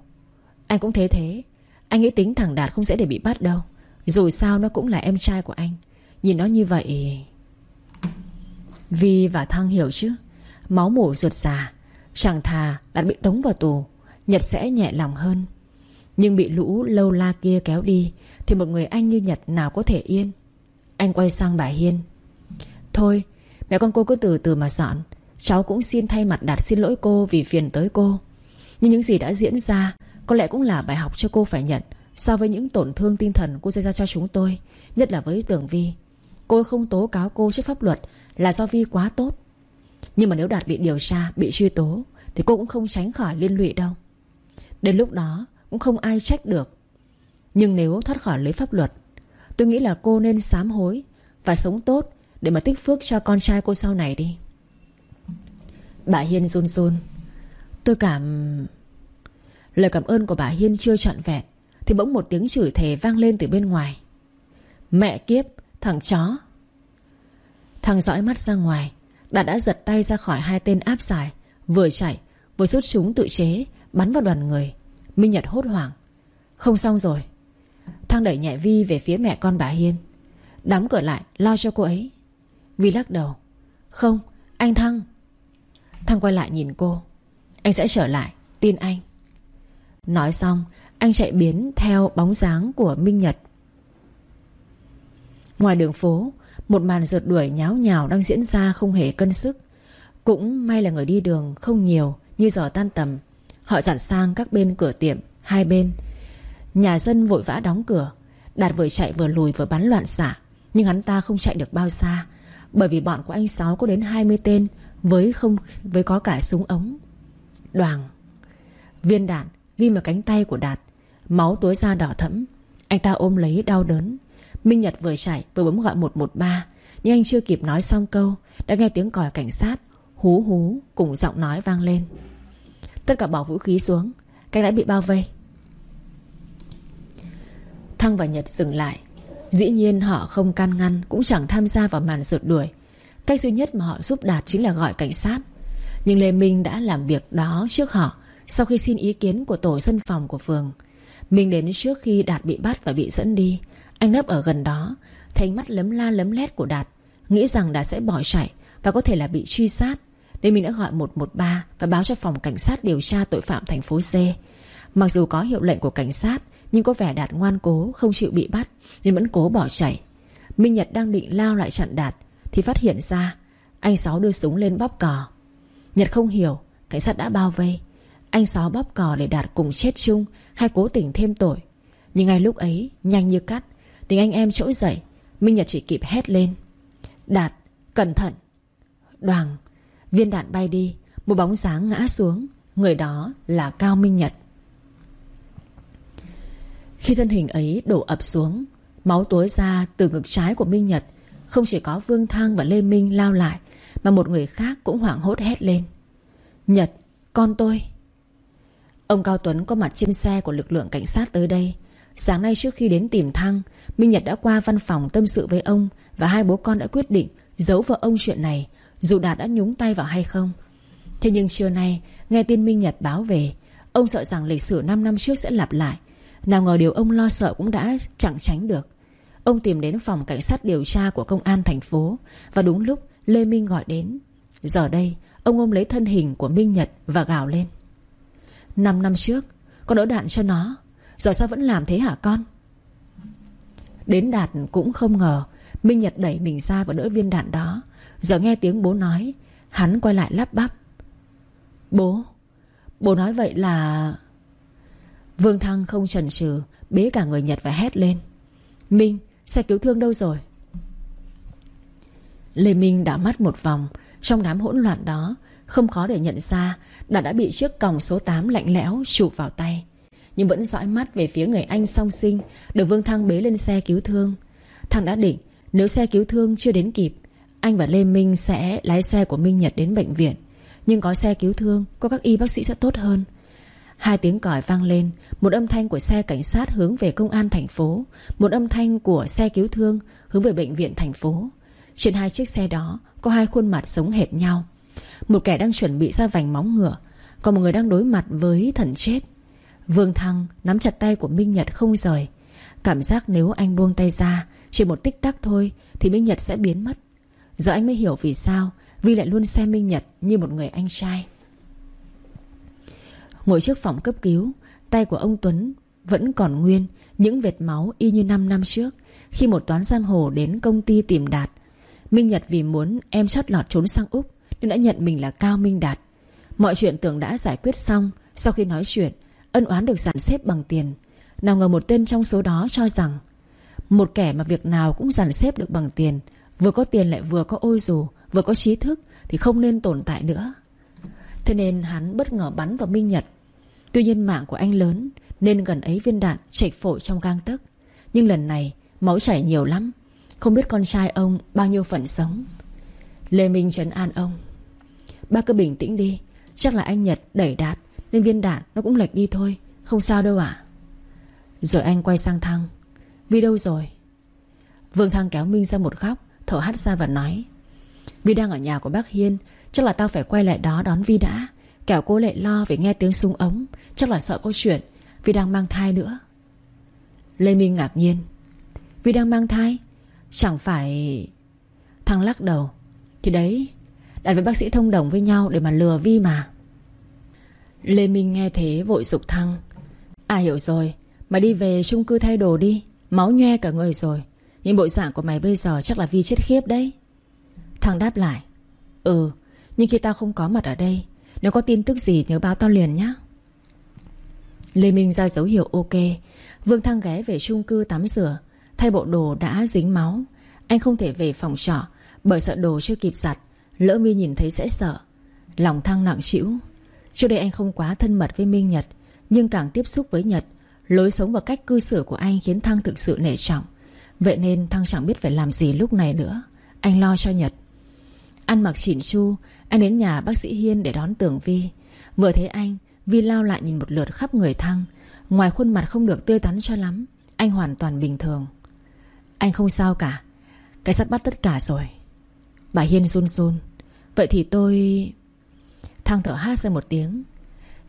Anh cũng thế thế. Anh nghĩ tính thằng Đạt không dễ để bị bắt đâu. Dù sao nó cũng là em trai của anh. Nhìn nó như vậy, Vi và Thăng hiểu chứ? Máu mủ ruột già. Chẳng thà Đạt bị tống vào tù, Nhật sẽ nhẹ lòng hơn. Nhưng bị lũ lâu la kia kéo đi, Thì một người anh như Nhật nào có thể yên? Anh quay sang bà Hiên. Thôi, Mẹ con cô cứ từ từ mà dọn. Cháu cũng xin thay mặt Đạt xin lỗi cô vì phiền tới cô. Nhưng những gì đã diễn ra Có lẽ cũng là bài học cho cô phải nhận. So với những tổn thương tinh thần cô gây ra cho chúng tôi Nhất là với Tường Vi. Cô không tố cáo cô trước pháp luật Là do Vi quá tốt. Nhưng mà nếu Đạt bị điều tra, bị truy tố Thì cô cũng không tránh khỏi liên lụy đâu. Đến lúc đó cũng không ai trách được. Nhưng nếu thoát khỏi lưới pháp luật Tôi nghĩ là cô nên sám hối Và sống tốt Để mà tích phước cho con trai cô sau này đi. Bà Hiên run run. Tôi cảm Lời cảm ơn của bà Hiên chưa trọn vẹn, Thì bỗng một tiếng chửi thề vang lên từ bên ngoài. Mẹ kiếp, Thằng chó. Thằng dõi mắt ra ngoài Đạt đã giật tay ra khỏi hai tên áp giải, Vừa chạy, vừa rút súng tự chế, Bắn vào đoàn người. Minh Nhật hốt hoảng. Không xong rồi. Thăng đẩy nhẹ Vi về phía mẹ con bà Hiên. Đóng cửa lại, lo cho cô ấy. Vi lắc đầu. Không, anh Thăng. Thăng quay lại nhìn cô. Anh sẽ trở lại, tin anh. Nói xong, Anh chạy biến theo bóng dáng của Minh Nhật. Ngoài đường phố, Một màn rượt đuổi nháo nhào đang diễn ra không hề cân sức. Cũng may là người đi đường không nhiều, Như giờ tan tầm. Họ dặn sang các bên cửa tiệm, Hai bên. Nhà dân vội vã đóng cửa. Đạt vừa chạy vừa lùi vừa bắn loạn xạ. Nhưng hắn ta không chạy được bao xa. Bởi vì bọn của anh Sáu có đến 20 tên với không, với có cả súng ống, Đoàn, Viên đạn, ghi vào cánh tay của Đạt, Máu túi ra đỏ thẫm. Anh ta ôm lấy đau đớn. Minh Nhật vừa chạy vừa bấm gọi 113 Nhưng anh chưa kịp nói xong câu, Đã nghe tiếng còi cảnh sát Hú hú cùng giọng nói vang lên. Tất cả bỏ vũ khí xuống, Cánh đã bị bao vây. Thăng và Nhật dừng lại. Dĩ nhiên họ không can ngăn, Cũng chẳng tham gia vào màn rượt đuổi. Cách duy nhất mà họ giúp Đạt chính là gọi cảnh sát. Nhưng Lê Minh đã làm việc đó trước họ, Sau khi xin ý kiến của tổ dân phòng của phường. Minh đến trước khi Đạt bị bắt và bị dẫn đi. Anh nấp ở gần đó, Thấy mắt lấm la lấm lét của Đạt, Nghĩ rằng Đạt sẽ bỏ chạy Và có thể là bị truy sát. Nên mình đã gọi 113 Và báo cho phòng cảnh sát điều tra tội phạm thành phố C. Mặc dù có hiệu lệnh của cảnh sát, Nhưng có vẻ Đạt ngoan cố, Không chịu bị bắt, Nên vẫn cố bỏ chạy. Minh Nhật đang định lao lại chặn Đạt thì phát hiện ra Anh Sáu đưa súng lên bóp cò. Nhật không hiểu, Cảnh sát đã bao vây. Anh Sáu bóp cò để Đạt cùng chết chung, Hay cố tình thêm tội. Nhưng ngay lúc ấy, Nhanh như cắt Tình anh em trỗi dậy. Minh Nhật chỉ kịp hét lên. Đạt, Cẩn thận. Đoàn, Viên đạn bay đi, Một bóng dáng ngã xuống, Người đó là Cao Minh Nhật. Khi thân hình ấy đổ ập xuống, Máu tối ra từ ngực trái của Minh Nhật không chỉ có Vương Thăng và Lê Minh lao lại Mà một người khác cũng hoảng hốt hét lên. Nhật, con tôi. Ông Cao Tuấn có mặt trên xe của lực lượng cảnh sát tới đây. Sáng nay trước khi đến tìm Thăng Minh Nhật đã qua văn phòng tâm sự với ông Và hai bố con đã quyết định Giấu vào ông chuyện này Dù Đạt đã nhúng tay vào hay không. Thế nhưng trưa nay Nghe tin Minh Nhật báo về Ông sợ rằng lịch sử 5 năm trước sẽ lặp lại. Nào ngờ điều ông lo sợ cũng đã chẳng tránh được. Ông tìm đến phòng cảnh sát điều tra của công an thành phố. Và đúng lúc, Lê Minh gọi đến. Giờ đây, Ông ôm lấy thân hình của Minh Nhật và gào lên. Năm năm trước, Con đỡ đạn cho nó. Giờ sao vẫn làm thế hả con? Đến Đạt cũng không ngờ, Minh Nhật đẩy mình ra và đỡ viên đạn đó. Giờ nghe tiếng bố nói, Hắn quay lại lắp bắp. Bố Bố nói vậy là Vương Thăng không chần chừ, Bế cả người Nhật và hét lên. Minh xe cứu thương đâu rồi? Lê Minh đã mắt một vòng. Trong đám hỗn loạn đó, Không khó để nhận ra Đã đã bị chiếc còng số 8 lạnh lẽo chụp vào tay. Nhưng vẫn dõi mắt về phía người anh song sinh, Được Vương Thăng bế lên xe cứu thương. Thằng đã định, Nếu xe cứu thương chưa đến kịp, Anh và Lê Minh sẽ lái xe của Minh Nhật đến bệnh viện. Nhưng có xe cứu thương, Có các y bác sĩ sẽ tốt hơn. Hai tiếng còi vang lên, Một âm thanh của xe cảnh sát hướng về công an thành phố, Một âm thanh của xe cứu thương Hướng về bệnh viện thành phố. Trên hai chiếc xe đó, Có hai khuôn mặt sống hệt nhau. Một kẻ đang chuẩn bị ra vành móng ngựa, Còn một người đang đối mặt với thần chết. Vương Thăng nắm chặt tay của Minh Nhật không rời. Cảm giác nếu anh buông tay ra, Chỉ một tích tắc thôi, Thì Minh Nhật sẽ biến mất. Giờ anh mới hiểu vì sao Vi lại luôn xem Minh Nhật như một người anh trai. Ngồi trước phòng cấp cứu, Tay của ông Tuấn vẫn còn nguyên, Những vệt máu y như 5 năm trước, Khi một toán giang hồ đến công ty tìm Đạt. Minh Nhật vì muốn em chót lọt trốn sang Úc Nên đã nhận mình là Cao Minh Đạt. Mọi chuyện tưởng đã giải quyết xong, Sau khi nói chuyện, Ân oán được dàn xếp bằng tiền. Nào ngờ một tên trong số đó cho rằng, Một kẻ mà việc nào cũng dàn xếp được bằng tiền, Vừa có tiền lại vừa có ôi dù, Vừa có trí thức Thì không nên tồn tại nữa. Thế nên hắn bất ngờ bắn vào Minh Nhật Tuy nhiên mạng của anh lớn, Nên gần ấy viên đạn chảy phổi trong gang tấc. Nhưng lần này, máu chảy nhiều lắm. Không biết con trai ông bao nhiêu phần sống. Lê Minh trấn an ông. Ba cứ bình tĩnh đi, Chắc là anh Nhật đẩy đạt Nên viên đạn nó cũng lệch đi thôi, Không sao đâu ạ. Rồi anh quay sang Thăng. Vi đâu rồi? Vương Thăng kéo Minh ra một góc, Thở hắt ra và nói Vi đang ở nhà của bác Hiên, Chắc là tao phải quay lại đó đón Vi đã. Kẻo cô lại lo vì nghe tiếng súng ống, Chắc là sợ có chuyện, vì đang mang thai nữa. Lê Minh ngạc nhiên. Vì đang mang thai, Chẳng phải Thằng lắc đầu. Thì đấy, Đặt với bác sĩ thông đồng với nhau để mà lừa Vi mà. Lê Minh nghe thế vội dục Thăng. À hiểu rồi, Mày đi về chung cư thay đồ đi, Máu nhoe cả người rồi. Nhưng bộ dạng của mày bây giờ chắc là Vi chết khiếp đấy. Thằng đáp lại. Ừ Nhưng khi tao không có mặt ở đây nếu có tin tức gì nhớ báo tao liền nhé Lê Minh ra dấu hiệu ok. Vương Thăng ghé về chung cư tắm rửa. Thay bộ đồ đã dính máu. Anh không thể về phòng trọ, Bởi sợ đồ chưa kịp giặt. Lỡ mi nhìn thấy sẽ sợ. Lòng Thăng nặng chịu Trước đây anh không quá thân mật với Minh Nhật, Nhưng càng tiếp xúc với Nhật, Lối sống và cách cư xử của anh khiến Thăng thực sự nể trọng. Vậy nên Thăng chẳng biết phải làm gì lúc này nữa. Anh lo cho Nhật. Ăn mặc chỉn chu anh đến nhà bác sĩ Hiên để đón tưởng Vi. Vừa thấy anh, Vi lao lại nhìn một lượt khắp người Thăng. Ngoài khuôn mặt không được tươi tắn cho lắm, Anh hoàn toàn bình thường. Anh không sao cả, Cái sắt bắt tất cả rồi. Bà Hiên run run. Vậy thì tôi... Thăng thở hát ra một tiếng.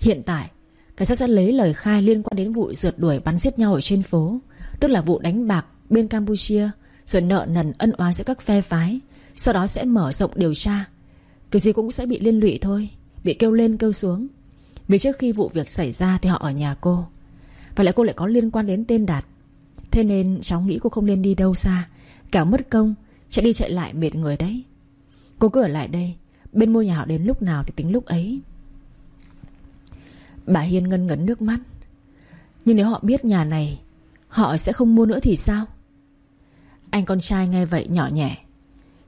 Hiện tại, Cảnh sát sẽ lấy lời khai liên quan đến vụ rượt đuổi bắn giết nhau ở trên phố, Tức là vụ đánh bạc bên Campuchia, Rồi nợ nần ân oán giữa các phe phái, Sau đó sẽ mở rộng điều tra. Kiểu gì cũng sẽ bị liên lụy thôi, Bị kêu lên, kêu xuống. Vì trước khi vụ việc xảy ra thì họ ở nhà cô. Và lại cô lại có liên quan đến tên Đạt. Thế nên cháu nghĩ cô không nên đi đâu xa. Cả mất công, Chạy đi chạy lại mệt người đấy. Cô cứ ở lại đây, Bên mua nhà họ đến lúc nào thì tính lúc ấy. Bà Hiên ngân ngấn nước mắt. Nhưng nếu họ biết nhà này, Họ sẽ không mua nữa thì sao? Anh con trai nghe vậy nhỏ nhẹ.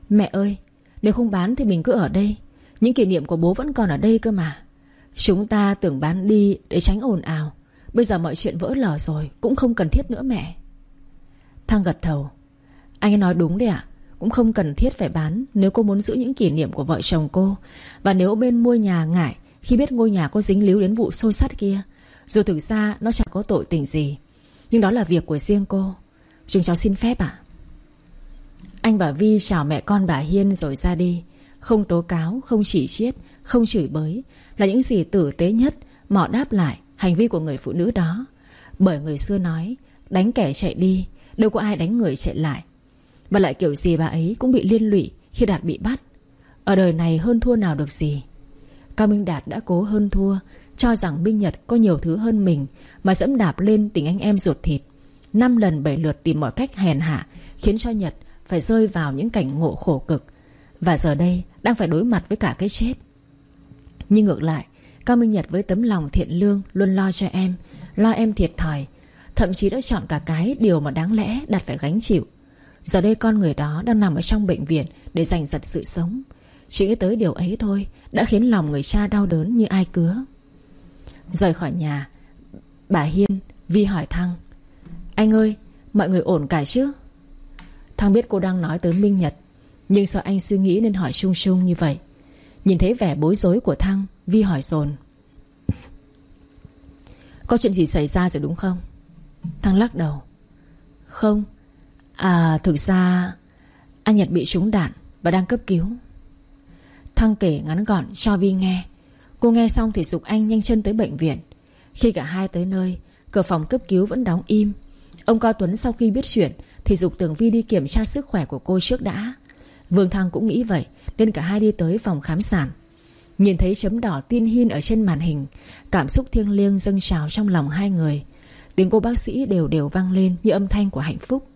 Mẹ ơi nếu không bán thì mình cứ ở đây. Những kỷ niệm của bố vẫn còn ở đây cơ mà. Chúng ta tưởng bán đi để tránh ồn ào. Bây giờ mọi chuyện vỡ lở rồi, Cũng không cần thiết nữa mẹ. Thăng gật thầu Anh ấy nói đúng đấy ạ. Cũng không cần thiết phải bán Nếu cô muốn giữ những kỷ niệm của vợ chồng cô. Và nếu bên mua nhà ngại, Khi biết ngôi nhà có dính líu đến vụ sôi sắt kia, Dù thực ra nó chẳng có tội tình gì, Nhưng đó là việc của riêng cô. Chúng cháu xin phép ạ. Anh và Vi chào mẹ con bà Hiên rồi ra đi. Không tố cáo, không chỉ chiết Không chửi bới Là những gì tử tế nhất Mọ đáp lại hành vi của người phụ nữ đó. Bởi người xưa nói Đánh kẻ chạy đi Đâu có ai đánh người chạy lại. Và lại kiểu gì bà ấy cũng bị liên lụy Khi Đạt bị bắt. Ở đời này hơn thua nào được gì. Cao Minh Đạt đã cố hơn thua Cho rằng Minh Nhật có nhiều thứ hơn mình Mà dẫm đạp lên tình anh em ruột thịt. Năm lần bảy lượt tìm mọi cách hèn hạ Khiến cho Nhật phải rơi vào những cảnh ngộ khổ cực. Và giờ đây, đang phải đối mặt với cả cái chết. Nhưng ngược lại, Cao Minh Nhật với tấm lòng thiện lương Luôn lo cho em, Lo em thiệt thòi, Thậm chí đã chọn cả cái điều mà đáng lẽ đặt phải gánh chịu. Giờ đây con người đó đang nằm ở trong bệnh viện Để giành giật sự sống. Chỉ nghĩ tới điều ấy thôi Đã khiến lòng người cha đau đớn như ai cứa. Rời khỏi nhà, Bà Hiên Vi hỏi Thăng, Anh ơi, mọi người ổn cả chứ? Thăng biết cô đang nói tới Minh Nhật, Nhưng sợ anh suy nghĩ nên hỏi sung sung như vậy. Nhìn thấy vẻ bối rối của Thăng, Vi hỏi dồn. Có chuyện gì xảy ra rồi đúng không? Thăng lắc đầu. Không. À thực ra Anh Nhật bị trúng đạn Và đang cấp cứu. Thăng kể ngắn gọn cho Vi nghe. Cô nghe xong thì dục anh nhanh chân tới bệnh viện. Khi cả hai tới nơi, Cửa phòng cấp cứu vẫn đóng im. Ông Cao Tuấn sau khi biết chuyện thì dục Tường Vi đi kiểm tra sức khỏe của cô trước đã. Vương Thăng cũng nghĩ vậy, Nên cả hai đi tới phòng khám sản Nhìn thấy chấm đỏ tin hin ở trên màn hình, Cảm xúc thiêng liêng dâng trào trong lòng hai người. Tiếng cô bác sĩ đều đều vang lên Như âm thanh của hạnh phúc.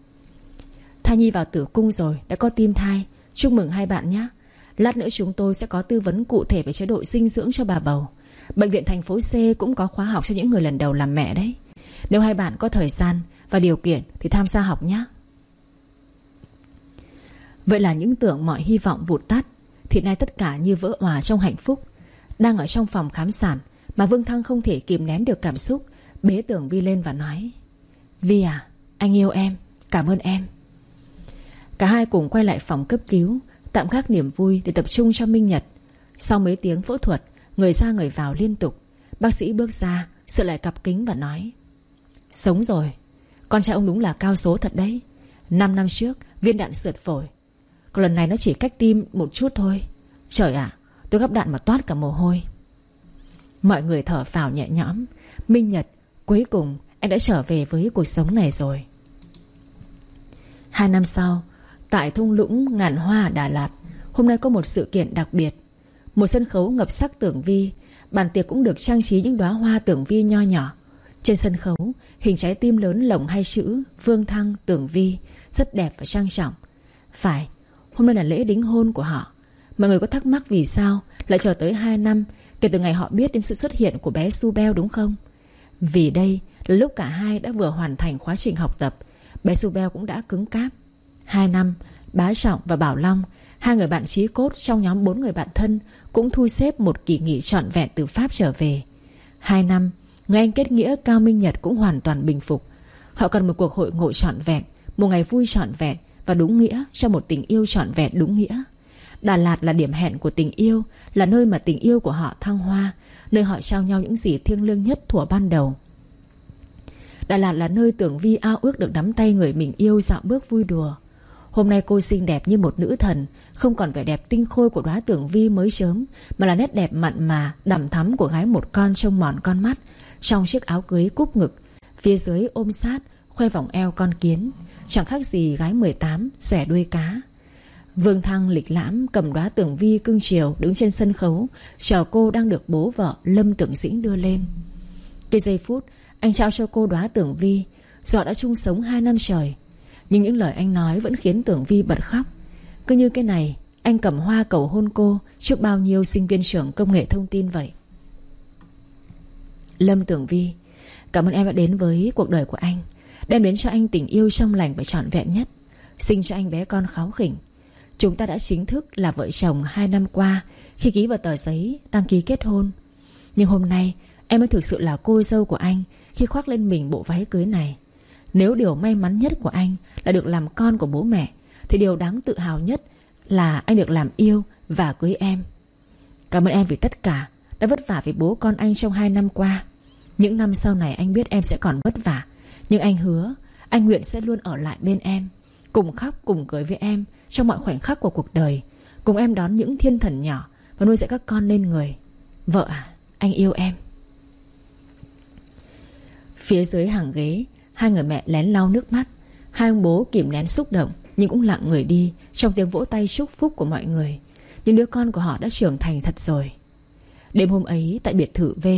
Thai Nhi vào tử cung rồi, Đã có tim thai. Chúc mừng hai bạn nhé. Lát nữa chúng tôi sẽ có tư vấn cụ thể về chế độ dinh dưỡng cho bà bầu. Bệnh viện thành phố C cũng có khóa học cho những người lần đầu làm mẹ đấy. Nếu hai bạn có thời gian và điều kiện thì tham gia học nhé. Vậy là những tưởng mọi hy vọng vụt tắt. Thì nay tất cả như vỡ hòa trong hạnh phúc. Đang ở trong phòng khám sản Mà Vương Thăng không thể kìm nén được cảm xúc, Bế tưởng Vi lên và nói, Vi à anh yêu em, Cảm ơn em. Cả hai cùng quay lại phòng cấp cứu, Tạm gác niềm vui để tập trung cho Minh Nhật. Sau mấy tiếng phẫu thuật, Người ra người vào liên tục. Bác sĩ bước ra Sợ lại cặp kính và nói, Sống rồi. Con trai ông đúng là cao số thật đấy. 5 năm trước, viên đạn sượt phổi. Còn lần này nó chỉ cách tim một chút thôi. Trời ạ, Tôi gấp đạn mà toát cả mồ hôi. Mọi người thở phào nhẹ nhõm. Minh Nhật, Cuối cùng anh đã trở về với cuộc sống này rồi. Hai năm sau, Tại thung lũng ngàn hoa, Đà Lạt, Hôm nay có một sự kiện đặc biệt. Một sân khấu ngập sắc tưởng vi, Bàn tiệc cũng được trang trí những đóa hoa tưởng vi nho nhỏ. Trên sân khấu, Hình trái tim lớn lồng hai chữ Vương Thăng tưởng vi, Rất đẹp và trang trọng. Phải Hôm nay là lễ đính hôn của họ. Mọi người có thắc mắc vì sao Lại chờ tới 2 năm Kể từ ngày họ biết đến sự xuất hiện của bé Su Bell đúng không? Vì đây là lúc cả hai đã vừa hoàn thành quá trình học tập, Bé Su Bell cũng đã cứng cáp. Hai năm, Bá Trọng và Bảo Long, Hai người bạn trí cốt trong nhóm bốn người bạn thân, Cũng thu xếp một kỳ nghỉ trọn vẹn từ Pháp trở về. Hai năm, Người anh kết nghĩa Cao Minh Nhật cũng hoàn toàn bình phục. Họ cần một cuộc hội ngộ trọn vẹn, Một ngày vui trọn vẹn và đúng nghĩa cho một tình yêu trọn vẹn đúng nghĩa. Đà Lạt là điểm hẹn của tình yêu, Là nơi mà tình yêu của họ thăng hoa, Nơi họ trao nhau những gì thiêng liêng nhất thuở ban đầu. Đà Lạt là nơi tưởng vi ao ước được nắm tay người mình yêu dạo bước vui đùa. Hôm nay cô xinh đẹp như một nữ thần, Không còn vẻ đẹp tinh khôi của đóa tưởng vi mới sớm, Mà là nét đẹp mặn mà đằm thắm của gái một con trông mòn con mắt, Trong chiếc áo cưới cúp ngực, Phía dưới ôm sát, Khoe vòng eo con kiến. Chẳng khác gì gái 18 xòe đuôi cá. Vương Thăng lịch lãm cầm đóa tưởng vi cưng chiều Đứng trên sân khấu. Chờ cô đang được bố vợ Lâm Tưởng Dĩnh đưa lên. Cái giây phút, anh trao cho cô đóa tưởng vi. Dọ đã chung sống hai năm trời. Nhưng những lời anh nói vẫn khiến tưởng vi bật khóc. Cứ như cái này, Anh cầm hoa cầu hôn cô Trước bao nhiêu sinh viên trưởng công nghệ thông tin vậy? Lâm tưởng vi, Cảm ơn em đã đến với cuộc đời của anh. Đem đến cho anh tình yêu trong lành và trọn vẹn nhất. Sinh cho anh bé con kháu khỉnh. Chúng ta đã chính thức là vợ chồng hai năm qua, Khi ký vào tờ giấy, đăng ký kết hôn. Nhưng hôm nay, Em mới thực sự là cô dâu của anh Khi khoác lên mình bộ váy cưới này. Nếu điều may mắn nhất của anh Là được làm con của bố mẹ, Thì điều đáng tự hào nhất Là anh được làm yêu và cưới em. Cảm ơn em vì tất cả Đã vất vả với bố con anh trong hai năm qua. Những năm sau này anh biết em sẽ còn vất vả. Nhưng anh hứa, Anh nguyện sẽ luôn ở lại bên em, Cùng khóc cùng cười với em Trong mọi khoảnh khắc của cuộc đời. Cùng em đón những thiên thần nhỏ Và nuôi dạy các con lên người. Vợ à anh yêu em. Phía dưới hàng ghế, Hai người mẹ lén lau nước mắt. Hai ông bố kìm nén xúc động, Nhưng cũng lặng người đi Trong tiếng vỗ tay chúc phúc của mọi người. Những đứa con của họ đã trưởng thành thật rồi. Đêm hôm ấy tại biệt thự V,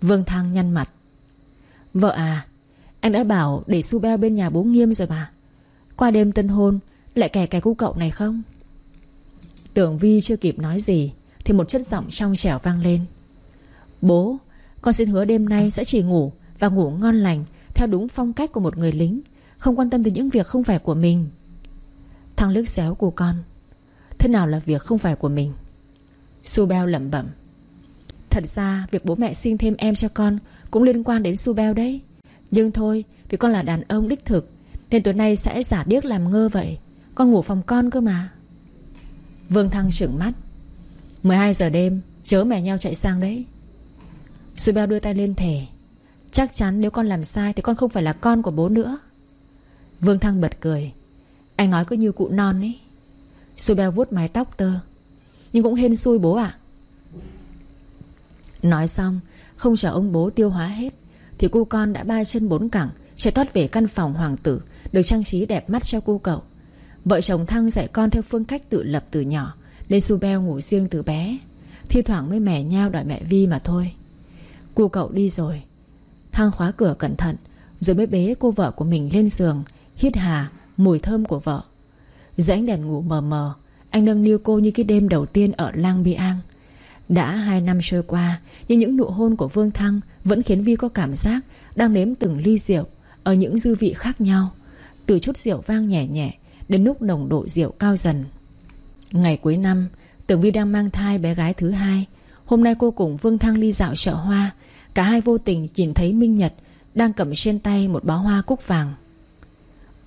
Vương Thăng nhăn mặt. Vợ à anh đã bảo để su beo bên nhà bố nghiêm rồi mà. Qua đêm tân hôn, Lại kè cái cu cậu này không? Tưởng Vi chưa kịp nói gì, Thì một chất giọng trong trẻo vang lên. Bố, Con xin hứa đêm nay sẽ chỉ ngủ và ngủ ngon lành Theo đúng phong cách của một người lính, Không quan tâm đến những việc không phải của mình. Thằng lướt xéo của con, Thế nào là việc không phải của mình? Su Beo lẩm bẩm. Thật ra, việc bố mẹ sinh thêm em cho con Cũng liên quan đến Su Beo đấy. Nhưng thôi, Vì con là đàn ông đích thực, Nên tối nay sẽ giả điếc làm ngơ vậy. Con ngủ phòng con cơ mà. Vương Thăng trừng mắt. 12 giờ đêm, Chớ mẹ nhau chạy sang đấy. Rồi Beo đưa tay lên thề Chắc chắn nếu con làm sai Thì con không phải là con của bố nữa. Vương Thăng bật cười. Anh nói cứ như cụ non ấy. Rồi beo vuốt mái tóc tơ. Nhưng cũng hên xui bố ạ. Nói xong, Không chờ ông bố tiêu hóa hết thì cô con đã ba chân bốn cẳng, Chạy thoát về căn phòng hoàng tử, Được trang trí đẹp mắt cho cô cậu. Vợ chồng Thăng dạy con theo phương cách tự lập từ nhỏ, Nên Su Beo ngủ riêng từ bé. Thi thoảng mới mẻ nhau đòi mẹ Vi mà thôi. Cô cậu đi rồi. Thang khóa cửa cẩn thận, Rồi mới bế cô vợ của mình lên giường, Hít hà mùi thơm của vợ. Dưới ánh đèn ngủ mờ mờ, Anh nâng niu cô như cái đêm đầu tiên ở Lang Biang. Đã hai năm trôi qua, Nhưng những nụ hôn của Vương Thăng vẫn khiến Vi có cảm giác Đang nếm từng ly rượu Ở những dư vị khác nhau, Từ chút rượu vang nhẹ nhẹ Đến lúc nồng độ rượu cao dần. Ngày cuối năm, Tưởng Vi đang mang thai bé gái thứ hai. Hôm nay cô cùng Vương Thăng đi dạo chợ hoa. Cả hai vô tình nhìn thấy Minh Nhật Đang cầm trên tay một bó hoa cúc vàng.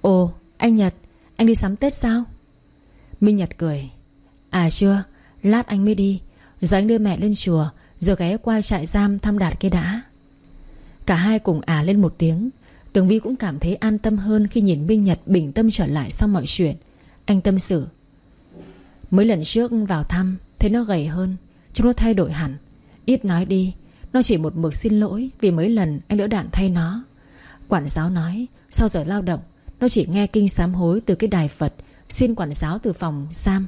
Ồ, anh Nhật, Anh đi sắm Tết sao? Minh Nhật cười. À chưa. Lát anh mới đi. Giờ anh đưa mẹ lên chùa Rồi ghé qua trại giam thăm đạt kia đã. Cả hai cùng à lên một tiếng. Tường Vi cũng cảm thấy an tâm hơn Khi nhìn Minh Nhật bình tâm trở lại sau mọi chuyện. Anh tâm sự, Mấy lần trước vào thăm, Thấy nó gầy hơn, Chúng nó thay đổi hẳn. Ít nói đi, Nó chỉ một mực xin lỗi Vì mấy lần anh đỡ đạn thay nó. Quản giáo nói, Sau giờ lao động, Nó chỉ nghe kinh sám hối từ cái đài Phật, Xin quản giáo từ phòng Sam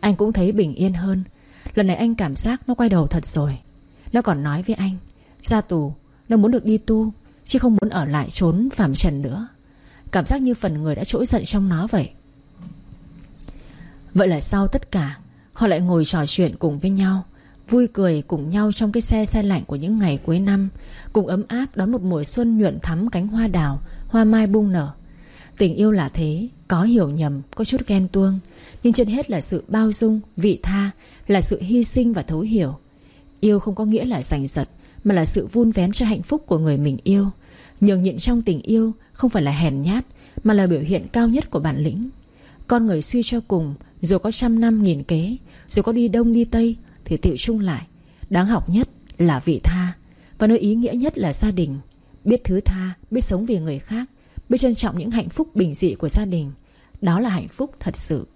Anh cũng thấy bình yên hơn. Lần này anh cảm giác nó quay đầu thật rồi. Nó còn nói với anh Ra tù nó muốn được đi tu Chứ không muốn ở lại trốn phạm trần nữa. Cảm giác như phần người đã trỗi giận trong nó vậy. Vậy là sau tất cả Họ lại ngồi trò chuyện cùng với nhau Vui cười cùng nhau trong cái xe xe lạnh của những ngày cuối năm Cùng ấm áp đón một mùa xuân nhuận thắm cánh hoa đào Hoa mai bung nở. Tình yêu là thế Có hiểu nhầm, có chút ghen tuông Nhưng trên hết là sự bao dung, vị tha Là sự hy sinh và thấu hiểu. Yêu không có nghĩa là giành giật mà là sự vun vén cho hạnh phúc của người mình yêu. Nhường nhịn trong tình yêu Không phải là hèn nhát Mà là biểu hiện cao nhất của bản lĩnh. Con người suy cho cùng Dù có trăm năm nghìn kế Dù có đi đông đi tây Thì tiệu chung lại. Đáng học nhất là vị tha Và nơi ý nghĩa nhất là gia đình. Biết thứ tha, biết sống vì người khác Biết trân trọng những hạnh phúc bình dị của gia đình Đó là hạnh phúc thật sự.